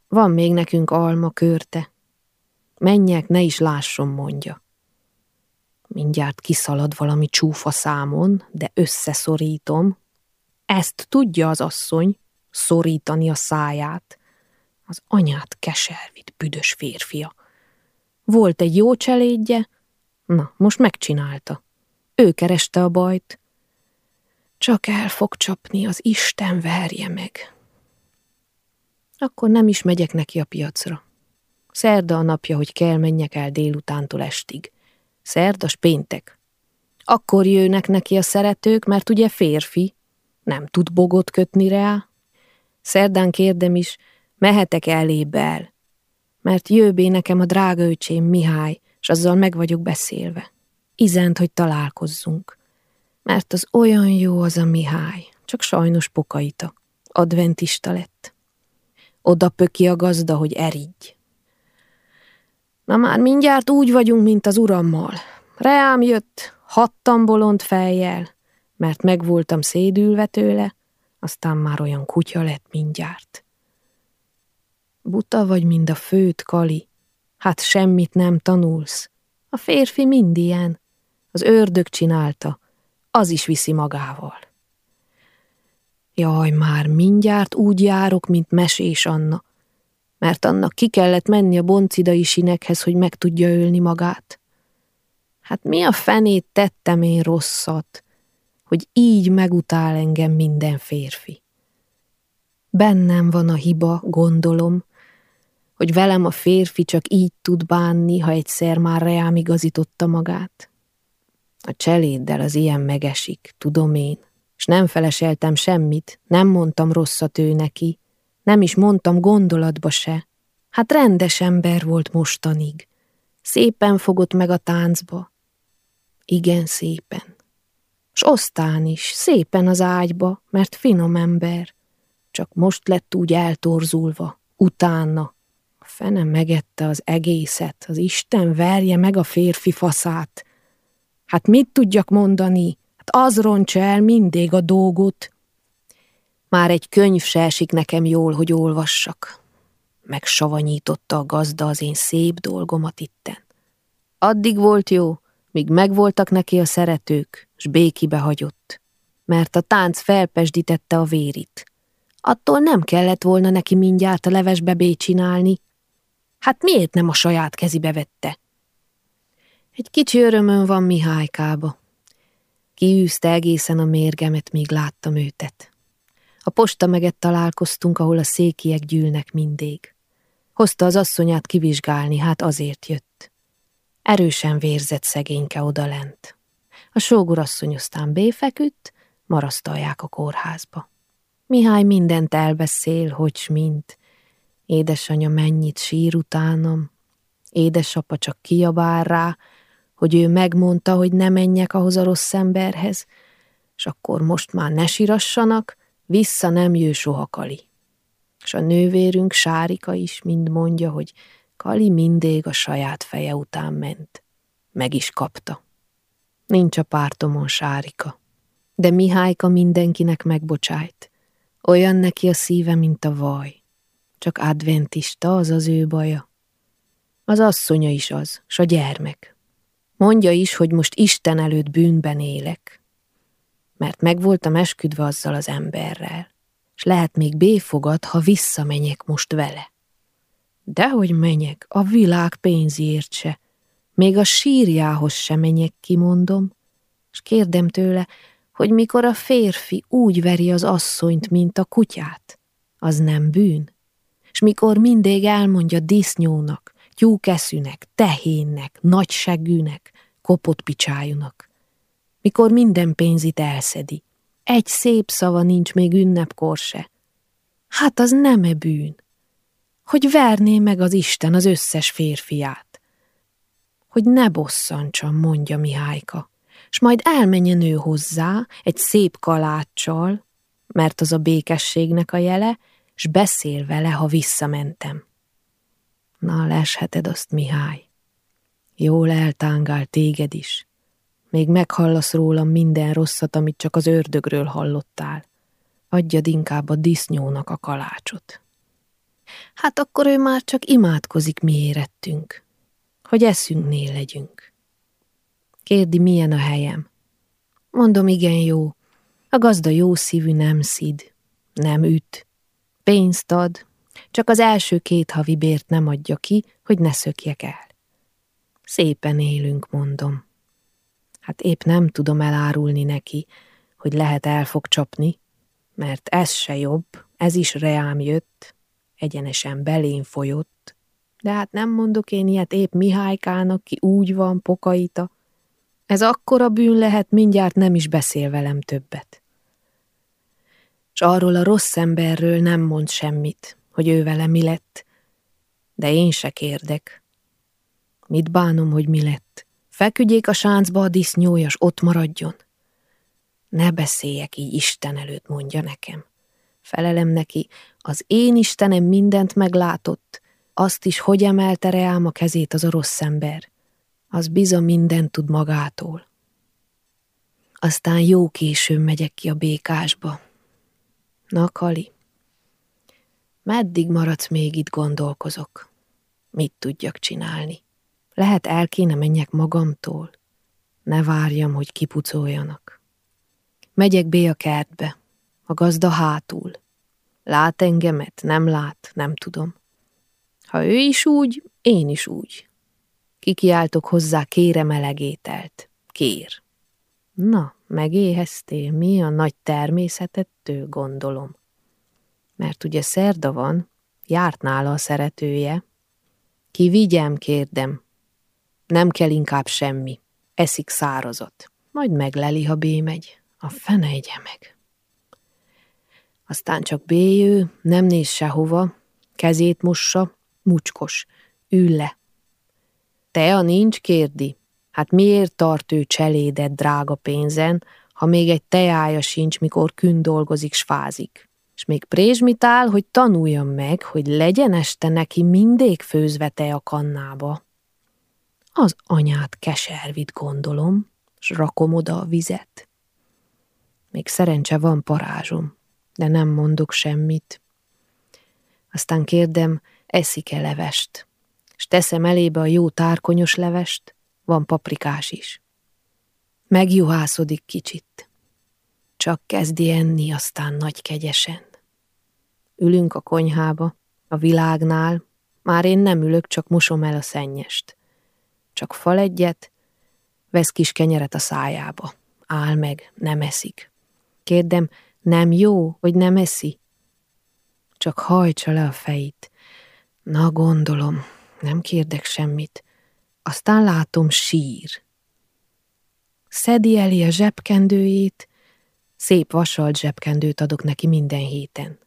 Van még nekünk alma körte. Menjek, ne is lásson, mondja. Mindjárt kiszalad valami csúfa számon, de összeszorítom. Ezt tudja az asszony, szorítani a száját. Az anyát keservit, büdös férfia. Volt egy jó cselédje, na, most megcsinálta. Ő kereste a bajt. Csak el fog csapni, az Isten verje meg. Akkor nem is megyek neki a piacra. Szerda a napja, hogy kell menjek el délutántól estig. Szerdas péntek. Akkor jönnek neki a szeretők, mert ugye férfi, nem tud bogot kötni rá. Szerdán kérdem is, mehetek elébe el, mert jöbbé nekem a drága öcsém Mihály, és azzal meg vagyok beszélve. Izent, hogy találkozzunk. Mert az olyan jó az a Mihály, csak sajnos pokaita. Adventista lett. Oda pöki a gazda, hogy erigy. Na már mindjárt úgy vagyunk, mint az urammal. Reám jött, hattan bolond fejjel, mert megvoltam szédülve tőle, aztán már olyan kutya lett mindjárt. Buta vagy mind a főt, Kali, hát semmit nem tanulsz. A férfi mind ilyen, az ördög csinálta, az is viszi magával. Jaj, már mindjárt úgy járok, mint mesés Anna, mert annak ki kellett menni a boncidai sinekhez, hogy meg tudja ölni magát. Hát mi a fenét tettem én rosszat, hogy így megutál engem minden férfi. Bennem van a hiba, gondolom, hogy velem a férfi csak így tud bánni, ha egyszer már reám igazította magát. A cseléddel az ilyen megesik, tudom én, és nem feleseltem semmit, nem mondtam rosszat ő neki, Nem is mondtam gondolatba se. Hát rendes ember volt mostanig. Szépen fogott meg a táncba. Igen szépen. S osztán is, szépen az ágyba, mert finom ember. Csak most lett úgy eltorzulva, utána. A fene megette az egészet, az Isten verje meg a férfi faszát. Hát mit tudjak mondani? Hát az roncsa el mindig a dolgot. Már egy könyv se esik nekem jól, hogy olvassak. Megsavanyította a gazda az én szép dolgomat itten. Addig volt jó, míg megvoltak neki a szeretők, s békibe hagyott, mert a tánc felpesdítette a vérit. Attól nem kellett volna neki mindjárt a levesbe csinálni. Hát miért nem a saját kezibe vette? Egy kicsi örömön van Mihálykába. Kiűzte egészen a mérgemet, míg láttam őtet. A posta meget találkoztunk, ahol a székiek gyűlnek mindig. Hozta az asszonyát kivizsgálni, hát azért jött. Erősen vérzett szegényke odalent. A sógorasszony aztán béfeküdt, marasztalják a kórházba. Mihály mindent elbeszél, hogy mint. Édesanyja mennyit sír utánam. Édesapa csak kiabál rá, hogy ő megmondta, hogy ne menjek ahhoz a rossz emberhez, és akkor most már ne sírassanak, vissza nem jő soha Kali. És a nővérünk Sárika is mind mondja, hogy Kali mindig a saját feje után ment. Meg is kapta. Nincs a pártomon Sárika, de Mihályka mindenkinek megbocsájt. Olyan neki a szíve, mint a vaj. Csak adventista az az ő baja. Az asszonya is az, s a gyermek. Mondja is, hogy most Isten előtt bűnben élek, mert meg voltam esküdve azzal az emberrel, és lehet még béfogad, ha visszamenjek most vele. Dehogy menjek, a világ pénzért se, még a sírjához se menjek, kimondom, és kérdem tőle, hogy mikor a férfi úgy veri az asszonyt, mint a kutyát, az nem bűn. És mikor mindig elmondja disznyónak, tyúkeszűnek, tehénnek, nagysegűnek, kopott picsájunak, mikor minden pénzit elszedi, egy szép szava nincs még ünnepkor se. Hát az nem-e bűn? Hogy verné meg az Isten az összes férfiát. Hogy ne bosszantsam, mondja Mihályka s majd elmenjen ő hozzá egy szép kaláccsal, mert az a békességnek a jele, s beszél vele, ha visszamentem. Na, lesheted azt, Mihály. Jól eltángál téged is. Még meghallasz rólam minden rosszat, amit csak az ördögről hallottál. Adjad inkább a disznyónak a kalácsot. Hát akkor ő már csak imádkozik mi érettünk, hogy eszünknél legyünk. Kérdi, milyen a helyem. Mondom, igen jó. A gazda jó szívű nem szid, nem üt. Pénzt ad, csak az első két havi bért nem adja ki, hogy ne szökjek el. Szépen élünk, mondom. Hát épp nem tudom elárulni neki, hogy lehet el fog csapni, mert ez se jobb, ez is reám jött, egyenesen belén folyott, de hát nem mondok én ilyet épp Mihálykának, ki úgy van, pokaita, ez akkora bűn lehet, mindjárt nem is beszél velem többet. És arról a rossz emberről nem mond semmit, hogy ő vele mi lett, de én se kérdek. Mit bánom, hogy mi lett? Feküdjék a sáncba a disznyója, ott maradjon. Ne beszéljek így Isten előtt, mondja nekem. Felelem neki, az én Istenem mindent meglátott, azt is, hogy emelte reám a kezét az a rossz ember az bizony mindent tud magától. Aztán jó későn megyek ki a békásba. Na, Kali, meddig maradsz még itt gondolkozok? Mit tudjak csinálni? Lehet el kéne menjek magamtól? Ne várjam, hogy kipucoljanak. Megyek be a kertbe, a gazda hátul. Lát engemet, nem lát, nem tudom. Ha ő is úgy, én is úgy. Kikiáltok hozzá, kére melegételt. Kér. Na, megéheztél, mi a nagy természetettől, gondolom. Mert ugye szerda van, járt nála a szeretője. Ki vigyem, kérdem. Nem kell inkább semmi. Eszik szárazat. Majd megleli, ha bémegy. A fene egye meg. Aztán csak béjő, nem néz sehova, kezét mossa, mucskos, ül le. Te a nincs, kérdi. Hát miért tart ő cselédet drága pénzen, ha még egy teája sincs, mikor kün dolgozik, s fázik. És még prézsmitál, hogy tanuljam meg, hogy legyen este neki mindig főzve te a kannába. Az anyát keservit gondolom, s rakom oda a vizet. Még szerencse van parázsom, de nem mondok semmit. Aztán kérdem, eszik-e levest, és teszem elébe a jó tárkonyos levest, van paprikás is. Megjuhászodik kicsit. Csak kezdi enni, aztán nagy kegyesen. Ülünk a konyhába, a világnál, már én nem ülök, csak mosom el a szennyest. Csak fal egyet, vesz kis kenyeret a szájába. Áll meg, nem eszik. Kérdem, nem jó, hogy nem eszi? Csak hajtsa le a fejét. Na, gondolom, nem kérdek semmit. Aztán látom, sír. Szedi elé a zsebkendőjét, szép vasalt zsebkendőt adok neki minden héten.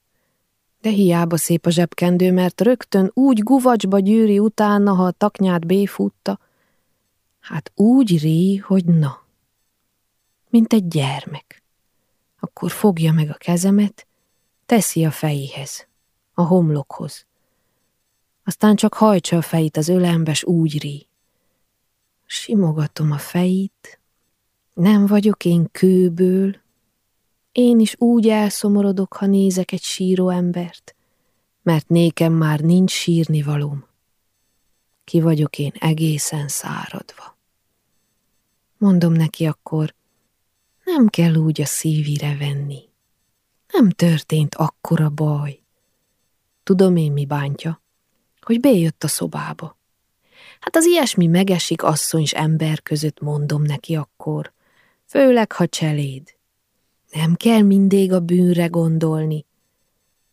De hiába szép a zsebkendő, mert rögtön úgy guvacsba gyűri utána, ha a taknyát béfutta, hát úgy rí, hogy na, mint egy gyermek. Akkor fogja meg a kezemet, teszi a fejéhez, a homlokhoz. Aztán csak hajtsa a fejét az ölembes úgy rí. Simogatom a fejét, nem vagyok én kőből, én is úgy elszomorodok, ha nézek egy síró embert, mert nékem már nincs sírni valóm. Ki vagyok én egészen száradva. Mondom neki akkor, nem kell úgy a szívire venni. Nem történt akkora baj. Tudom én, mi bántja, hogy bejött a szobába. Hát az ilyesmi megesik asszony és ember között, mondom neki akkor, főleg, ha cseléd. Nem kell mindig a bűnre gondolni.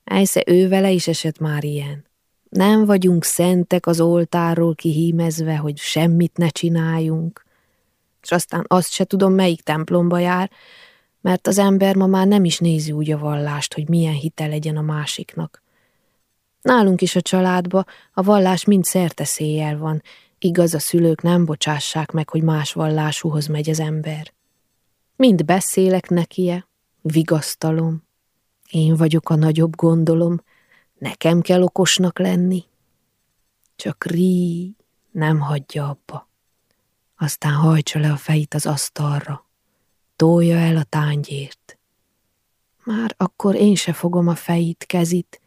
Ejsze ő vele is esett már ilyen. Nem vagyunk szentek az oltárról kihímezve, hogy semmit ne csináljunk. És aztán azt se tudom, melyik templomba jár, mert az ember ma már nem is nézi úgy a vallást, hogy milyen hite legyen a másiknak. Nálunk is a családba a vallás mind széjjel van, igaz a szülők nem bocsássák meg, hogy más vallásúhoz megy az ember. Mind beszélek nekie, vigasztalom. Én vagyok a nagyobb gondolom, nekem kell okosnak lenni. Csak Rí nem hagyja abba. Aztán hajtsa le a fejét az asztalra, tolja el a tángyért. Már akkor én se fogom a fejét, kezit,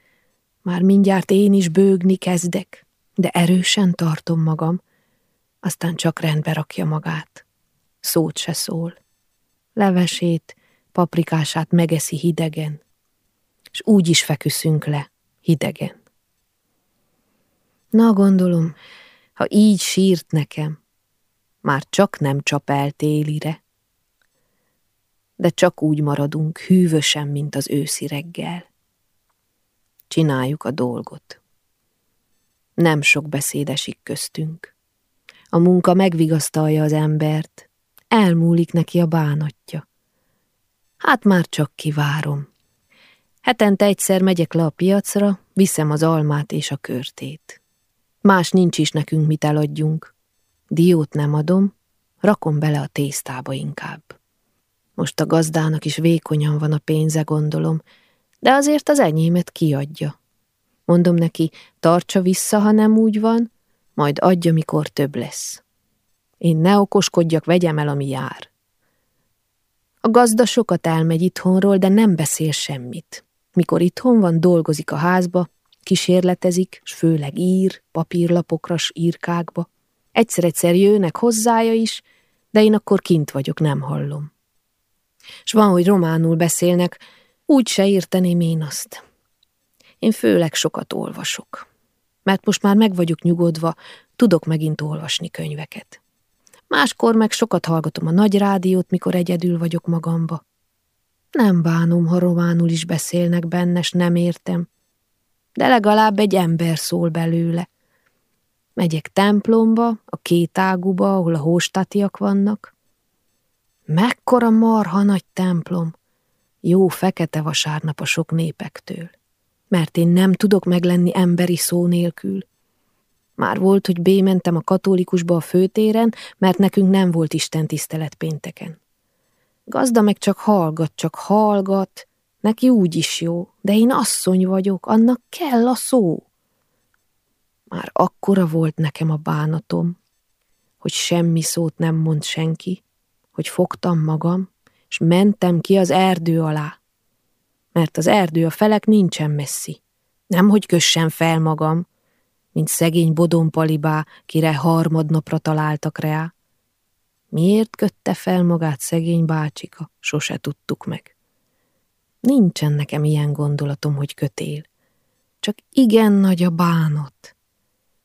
már mindjárt én is bőgni kezdek, de erősen tartom magam, aztán csak rendbe rakja magát. Szót se szól. Levesét, paprikását megeszi hidegen, és úgy is feküszünk le, hidegen. Na, gondolom, ha így sírt nekem, már csak nem csap el télire, de csak úgy maradunk hűvösen, mint az őszi reggel. Csináljuk a dolgot. Nem sok beszéd esik köztünk. A munka megvigasztalja az embert, elmúlik neki a bánatja. Hát már csak kivárom. Hetente egyszer megyek le a piacra, viszem az almát és a körtét. Más nincs is nekünk, mit eladjunk. Diót nem adom, rakom bele a tésztába inkább. Most a gazdának is vékonyan van a pénze, gondolom, de azért az enyémet kiadja. Mondom neki, tartsa vissza, ha nem úgy van, majd adja, mikor több lesz. Én ne okoskodjak, vegyem el, ami jár. A gazda sokat elmegy itthonról, de nem beszél semmit. Mikor itthon van, dolgozik a házba, kísérletezik, s főleg ír, papírlapokra, s írkákba. Egyszer-egyszer jönnek hozzája is, de én akkor kint vagyok, nem hallom. S van, hogy románul beszélnek, úgy se érteném én azt. Én főleg sokat olvasok, mert most már meg vagyok nyugodva, tudok megint olvasni könyveket. Máskor meg sokat hallgatom a nagy rádiót, mikor egyedül vagyok magamba. Nem bánom, ha románul is beszélnek benne, s nem értem. De legalább egy ember szól belőle. Megyek templomba, a két águba, ahol a hóstatiak vannak. Mekkora marha nagy templom! Jó fekete vasárnap a sok népektől. Mert én nem tudok meglenni emberi szó nélkül. Már volt, hogy bémentem a katolikusba a főtéren, mert nekünk nem volt Isten tisztelet pénteken. Gazda meg csak hallgat, csak hallgat, neki úgy is jó, de én asszony vagyok, annak kell a szó. Már akkora volt nekem a bánatom, hogy semmi szót nem mond senki, hogy fogtam magam, és mentem ki az erdő alá. Mert az erdő a felek nincsen messzi. Nem, hogy kössem fel magam, mint szegény bodompalibá, kire harmadnapra találtak rá. Miért kötte fel magát szegény bácsika, sose tudtuk meg. Nincsen nekem ilyen gondolatom, hogy kötél. Csak igen nagy a bánat.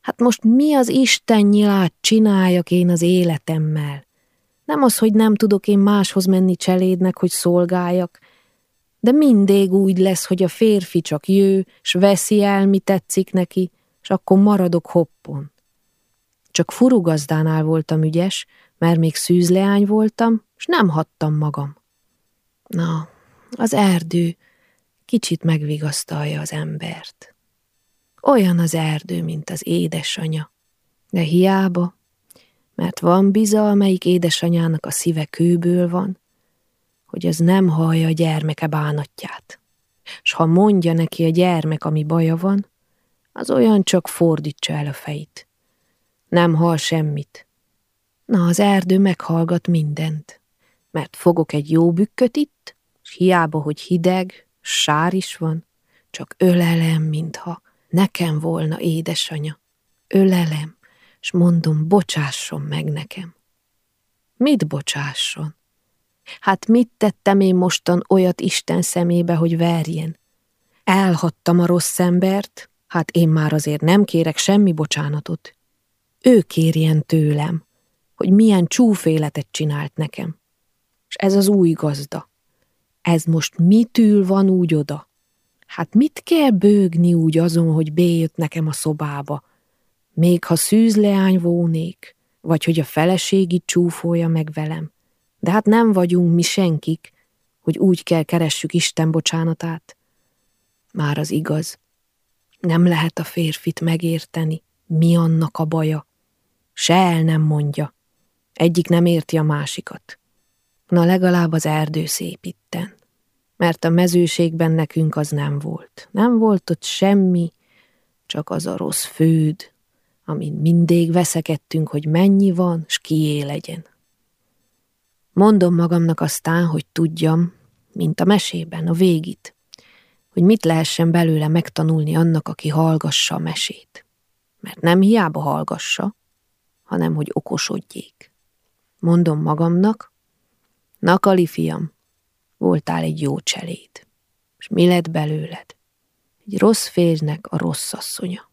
Hát most mi az Isten nyilát csináljak én az életemmel? Nem az, hogy nem tudok én máshoz menni cselédnek, hogy szolgáljak, de mindig úgy lesz, hogy a férfi csak jő, s veszi el, mi tetszik neki, és akkor maradok hoppon. Csak furugazdánál voltam ügyes, mert még szűzleány voltam, és nem hattam magam. Na, az erdő kicsit megvigasztalja az embert. Olyan az erdő, mint az édesanya. De hiába, mert van biza, amelyik édesanyának a szíve kőből van, hogy az nem hallja a gyermeke bánatját. S ha mondja neki a gyermek, ami baja van, az olyan csak fordítsa el a fejét. Nem hall semmit. Na, az erdő meghallgat mindent, mert fogok egy jó bükköt itt, és hiába, hogy hideg, sár is van, csak ölelem, mintha nekem volna édesanya. Ölelem, és mondom, bocsásson meg nekem. Mit bocsásson? Hát mit tettem én mostan olyat Isten szemébe, hogy verjen? Elhattam a rossz embert, hát én már azért nem kérek semmi bocsánatot. Ő kérjen tőlem, hogy milyen csúféletet csinált nekem. És ez az új gazda. Ez most mitül van úgy oda? Hát mit kell bőgni úgy azon, hogy béjött nekem a szobába? Még ha szűzleány vónék, vagy hogy a feleségi csúfolja meg velem. De hát nem vagyunk mi senkik, hogy úgy kell keressük Isten bocsánatát. Már az igaz. Nem lehet a férfit megérteni, mi annak a baja. Se el nem mondja. Egyik nem érti a másikat. Na legalább az erdő szép itten. Mert a mezőségben nekünk az nem volt. Nem volt ott semmi, csak az a rossz főd, amin mindig veszekedtünk, hogy mennyi van, s kié legyen. Mondom magamnak aztán, hogy tudjam, mint a mesében, a végit, hogy mit lehessen belőle megtanulni annak, aki hallgassa a mesét. Mert nem hiába hallgassa, hanem hogy okosodjék. Mondom magamnak, Nakali fiam, voltál egy jó cseléd, és mi lett belőled? Egy rossz férjnek a rossz asszonya.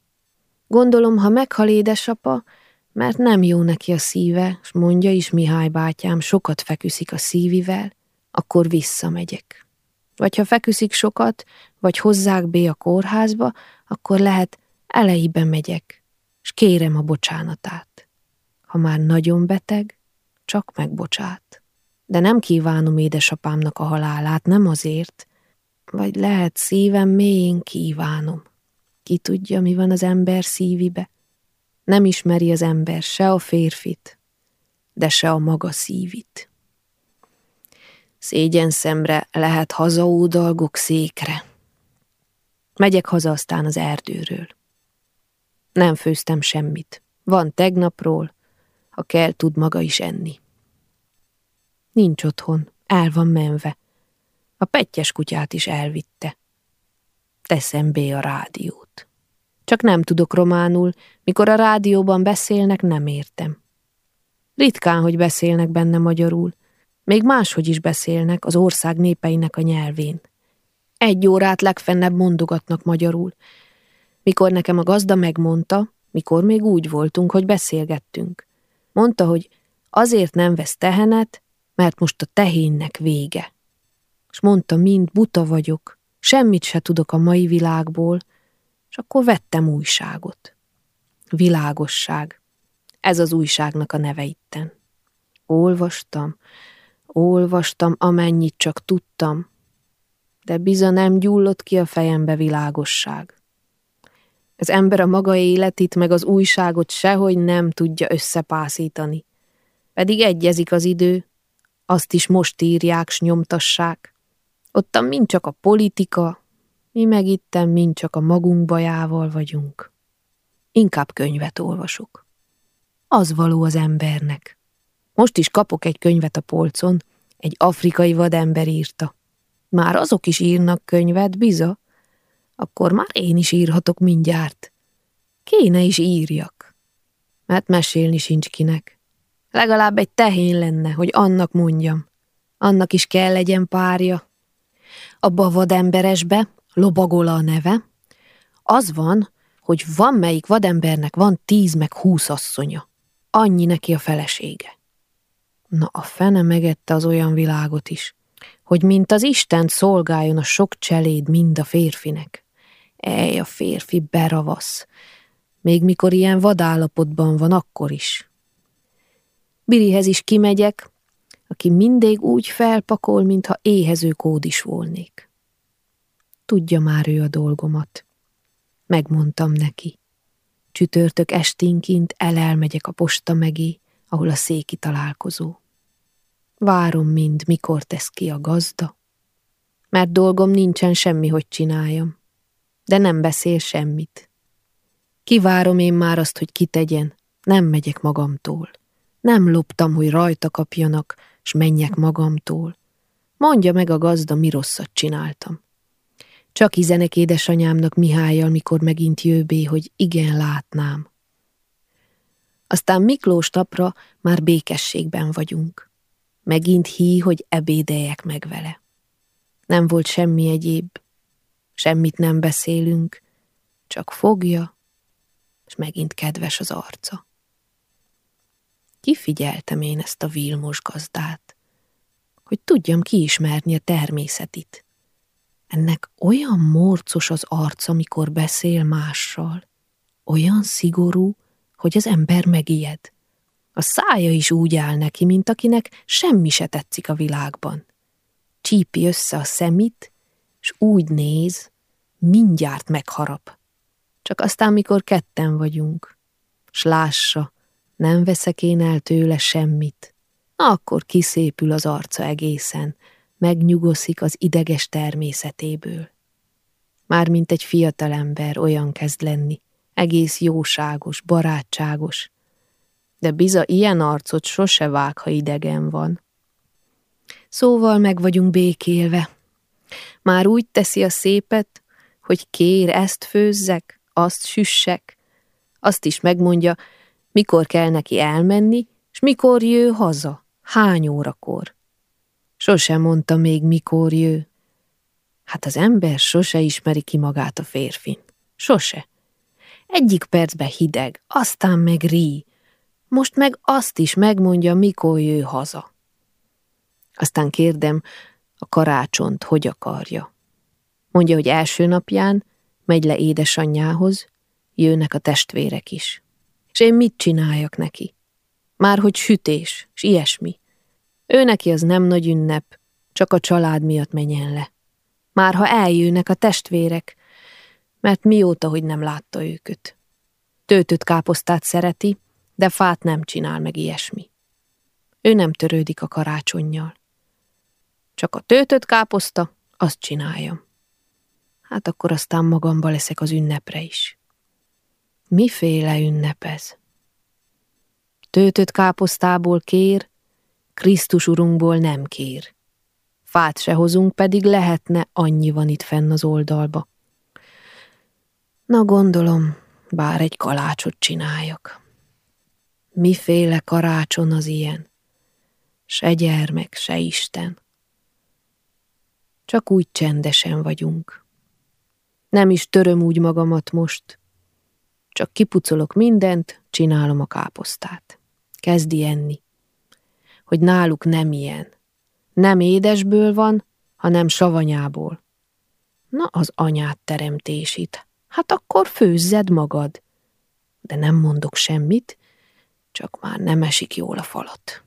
Gondolom, ha meghal édesapa, mert nem jó neki a szíve, és mondja is Mihály bátyám, sokat feküszik a szívivel, akkor visszamegyek. Vagy ha feküszik sokat, vagy hozzák be a kórházba, akkor lehet elejébe megyek, és kérem a bocsánatát. Ha már nagyon beteg, csak megbocsát. De nem kívánom édesapámnak a halálát, nem azért, vagy lehet szívem mélyén kívánom. Ki tudja, mi van az ember szívibe? Nem ismeri az ember se a férfit, de se a maga szívit. Szégyen szemre lehet hazaúdalgok székre. Megyek haza aztán az erdőről. Nem főztem semmit. Van tegnapról, ha kell, tud maga is enni. Nincs otthon, el van menve. A pettyes kutyát is elvitte. Teszem be a rádiót. Csak nem tudok románul, mikor a rádióban beszélnek, nem értem. Ritkán, hogy beszélnek benne magyarul. Még máshogy is beszélnek az ország népeinek a nyelvén. Egy órát legfennebb mondogatnak magyarul. Mikor nekem a gazda megmondta, mikor még úgy voltunk, hogy beszélgettünk. Mondta, hogy azért nem vesz tehenet, mert most a tehénnek vége. És mondta, mind buta vagyok, semmit se tudok a mai világból, és akkor vettem újságot. Világosság. Ez az újságnak a neve itten. Olvastam, olvastam, amennyit csak tudtam, de biza nem gyullott ki a fejembe világosság. Az ember a maga életit meg az újságot sehogy nem tudja összepászítani. Pedig egyezik az idő, azt is most írják, s nyomtassák. Ottan mind csak a politika, mi meg itten mind csak a magunk bajával vagyunk. Inkább könyvet olvasok. Az való az embernek. Most is kapok egy könyvet a polcon, egy afrikai vadember írta. Már azok is írnak könyvet, biza? Akkor már én is írhatok mindjárt. Kéne is írjak. Mert mesélni sincs kinek. Legalább egy tehén lenne, hogy annak mondjam. Annak is kell legyen párja. Abba a vademberesbe, Lobagola a neve, az van, hogy van melyik vadembernek van tíz meg húsz asszonya. Annyi neki a felesége. Na a fene megette az olyan világot is, hogy mint az Isten szolgáljon a sok cseléd mind a férfinek. Ej, a férfi beravasz, még mikor ilyen vadállapotban van, akkor is. Birihez is kimegyek, aki mindig úgy felpakol, mintha éhező kód is volnék. Tudja már ő a dolgomat. Megmondtam neki. Csütörtök esténként elelmegyek a posta megé, ahol a széki találkozó. Várom mind, mikor tesz ki a gazda, mert dolgom nincsen semmi, hogy csináljam, de nem beszél semmit. Kivárom én már azt, hogy kitegyen, nem megyek magamtól. Nem loptam, hogy rajta kapjanak, s menjek magamtól. Mondja meg a gazda, mi rosszat csináltam. Csak izenek édesanyámnak Mihályjal, mikor megint jöbé, hogy igen látnám. Aztán Miklós tapra már békességben vagyunk. Megint hí, hogy ebédeljek meg vele. Nem volt semmi egyéb, semmit nem beszélünk, csak fogja, és megint kedves az arca. Kifigyeltem én ezt a Vilmos gazdát, hogy tudjam kiismerni a természetit. Ennek olyan morcos az arca, mikor beszél mással, olyan szigorú, hogy az ember megijed. A szája is úgy áll neki, mint akinek semmi se tetszik a világban. Csípi össze a szemit, és úgy néz, mindjárt megharap. Csak aztán, mikor ketten vagyunk, s lássa, nem veszek én el tőle semmit, akkor kiszépül az arca egészen, megnyugoszik az ideges természetéből. Már mint egy fiatalember olyan kezd lenni, egész jóságos, barátságos, de biza ilyen arcot sose vág, ha idegen van. Szóval meg vagyunk békélve. Már úgy teszi a szépet, hogy kér ezt főzzek, azt süssek, azt is megmondja, mikor kell neki elmenni, és mikor jő haza, hány órakor. Sosem mondta még, mikor jő. Hát az ember sose ismeri ki magát a férfin. Sose. Egyik percben hideg, aztán meg rí. Most meg azt is megmondja, mikor jő haza. Aztán kérdem, a karácsont hogy akarja. Mondja, hogy első napján megy le édesanyjához, jönnek a testvérek is. És én mit csináljak neki? Már hogy sütés, és ilyesmi. Ő neki az nem nagy ünnep, csak a család miatt menjen le. Már ha eljönnek a testvérek, mert mióta, hogy nem látta őket. Töltött káposztát szereti, de fát nem csinál meg ilyesmi. Ő nem törődik a karácsonyjal. Csak a töltött káposzta, azt csináljam. Hát akkor aztán magamba leszek az ünnepre is. Miféle ünnep ez? Töltött káposztából kér, Krisztus urunkból nem kér. Fát se hozunk, pedig lehetne, annyi van itt fenn az oldalba. Na gondolom, bár egy kalácsot csináljak. Miféle karácson az ilyen? Se gyermek, se Isten. Csak úgy csendesen vagyunk. Nem is töröm úgy magamat most. Csak kipucolok mindent, csinálom a káposztát. Kezdi enni hogy náluk nem ilyen. Nem édesből van, hanem savanyából. Na az anyát teremtésít, hát akkor főzzed magad. De nem mondok semmit, csak már nem esik jól a falat.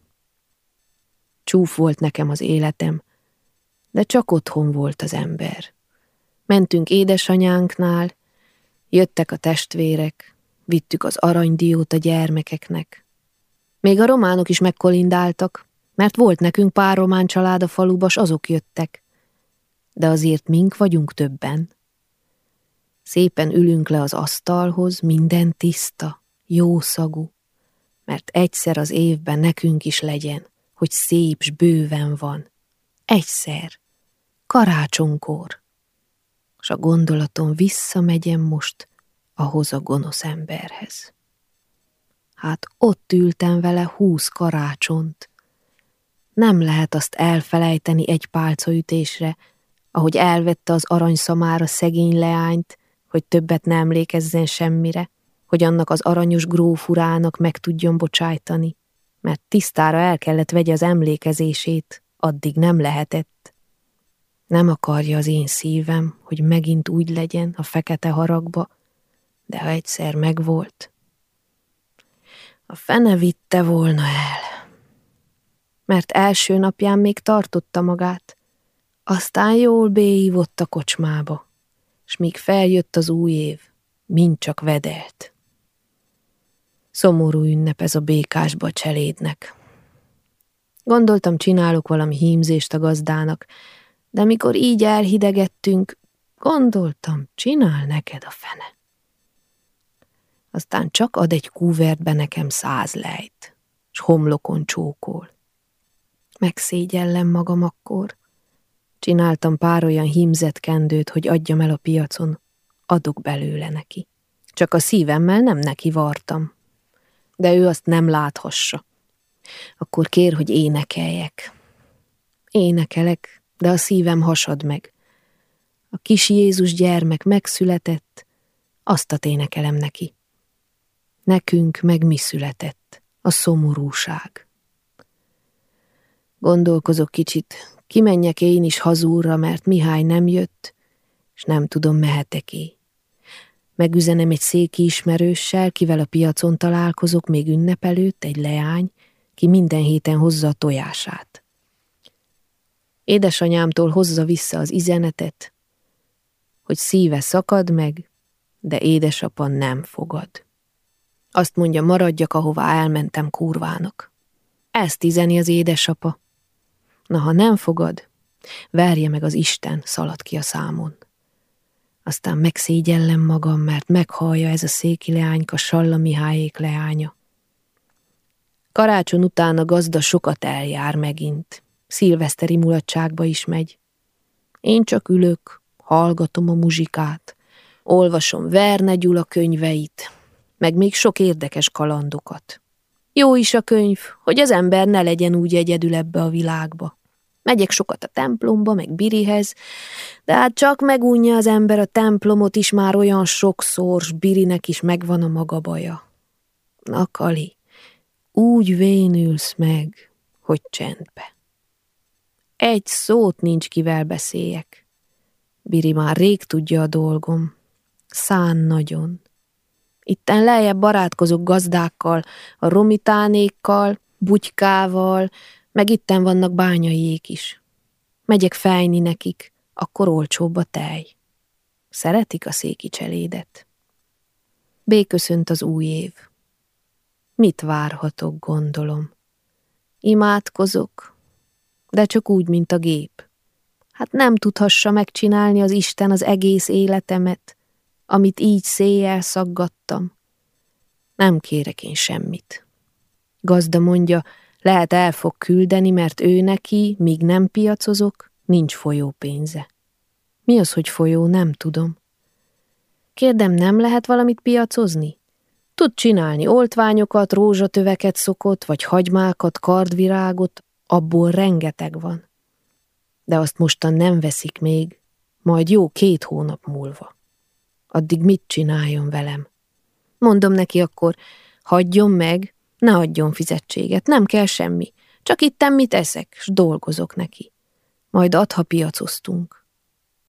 Csúf volt nekem az életem, De csak otthon volt az ember. Mentünk édesanyánknál, jöttek a testvérek, vittük az aranydiót a gyermekeknek. Még a románok is megkolindáltak, mert volt nekünk pár román család a falubas, azok jöttek. De azért mink vagyunk többen. Szépen ülünk le az asztalhoz, minden tiszta, jó szagú, mert egyszer az évben nekünk is legyen, hogy szép s bőven van. Egyszer, karácsonykor. S a gondolatom visszamegyem most ahhoz a gonosz emberhez. Hát ott ültem vele húsz karácsont. Nem lehet azt elfelejteni egy pálcaütésre, ahogy elvette az aranyszamára szegény leányt, hogy többet ne emlékezzen semmire, hogy annak az aranyos grófurának meg tudjon bocsájtani, mert tisztára el kellett vegye az emlékezését, addig nem lehetett. Nem akarja az én szívem, hogy megint úgy legyen a fekete haragba, de ha egyszer megvolt, a fene vitte volna el. Mert első napján még tartotta magát, aztán jól béívott a kocsmába, s míg feljött az új év, mind csak vedelt. Szomorú ünnep ez a békásba cselédnek. Gondoltam, csinálok valami hímzést a gazdának, de mikor így elhidegettünk, gondoltam, csinál neked a fene. Aztán csak ad egy kúvertbe nekem száz lejt, s homlokon csókol. Megszégyellem magam akkor. Csináltam pár olyan hímzett kendőt, hogy adjam el a piacon, adok belőle neki. Csak a szívemmel nem neki vartam, de ő azt nem láthassa. Akkor kér, hogy énekeljek. Énekelek, de a szívem hasad meg. A kis Jézus gyermek megszületett, azt a énekelem neki. Nekünk meg mi született? A szomorúság. Gondolkozok kicsit, kimenjek én is hazúrra, mert Mihály nem jött, és nem tudom, mehetek-é. Megüzenem egy széki ismerőssel, kivel a piacon találkozok még ünnep előtt, egy leány, ki minden héten hozza a tojását. Édesanyámtól hozza vissza az izenetet, hogy szíve szakad meg, de édesapa nem fogad. Azt mondja, maradjak, ahová elmentem kurvának. Ezt izeni az édesapa. Na, ha nem fogad, verje meg az Isten, szalad ki a számon. Aztán megszégyellem magam, mert meghallja ez a széki leányka Salla Mihályék leánya. Karácsony után a gazda sokat eljár megint, szilveszteri mulatságba is megy. Én csak ülök, hallgatom a muzsikát, olvasom Verne Gyula könyveit, meg még sok érdekes kalandokat. Jó is a könyv, hogy az ember ne legyen úgy egyedül ebbe a világba. Megyek sokat a templomba, meg Birihez, de hát csak megunja az ember a templomot is már olyan sokszor, s Birinek is megvan a maga baja. Na, Kali, úgy vénülsz meg, hogy csendbe. Egy szót nincs kivel beszéljek. Biri már rég tudja a dolgom. Szán nagyon. Itten lejjebb barátkozok gazdákkal, a romitánékkal, bugykával, meg itten vannak bányaiék is. Megyek fejni nekik, akkor olcsóbb a tej. Szeretik a széki cselédet. Béköszönt az új év. Mit várhatok, gondolom. Imádkozok, de csak úgy, mint a gép. Hát nem tudhassa megcsinálni az Isten az egész életemet, amit így széjjel szaggattam. Nem kérek én semmit. Gazda mondja, lehet el fog küldeni, mert ő neki, míg nem piacozok, nincs folyópénze. Mi az, hogy folyó, nem tudom. Kérdem, nem lehet valamit piacozni? Tud csinálni oltványokat, rózsatöveket szokott, vagy hagymákat, kardvirágot, abból rengeteg van. De azt mostan nem veszik még, majd jó két hónap múlva. Addig mit csináljon velem? Mondom neki akkor, hagyjon meg, ne adjon fizetséget, nem kell semmi, csak itten mit eszek, s dolgozok neki. Majd ad, ha piacoztunk.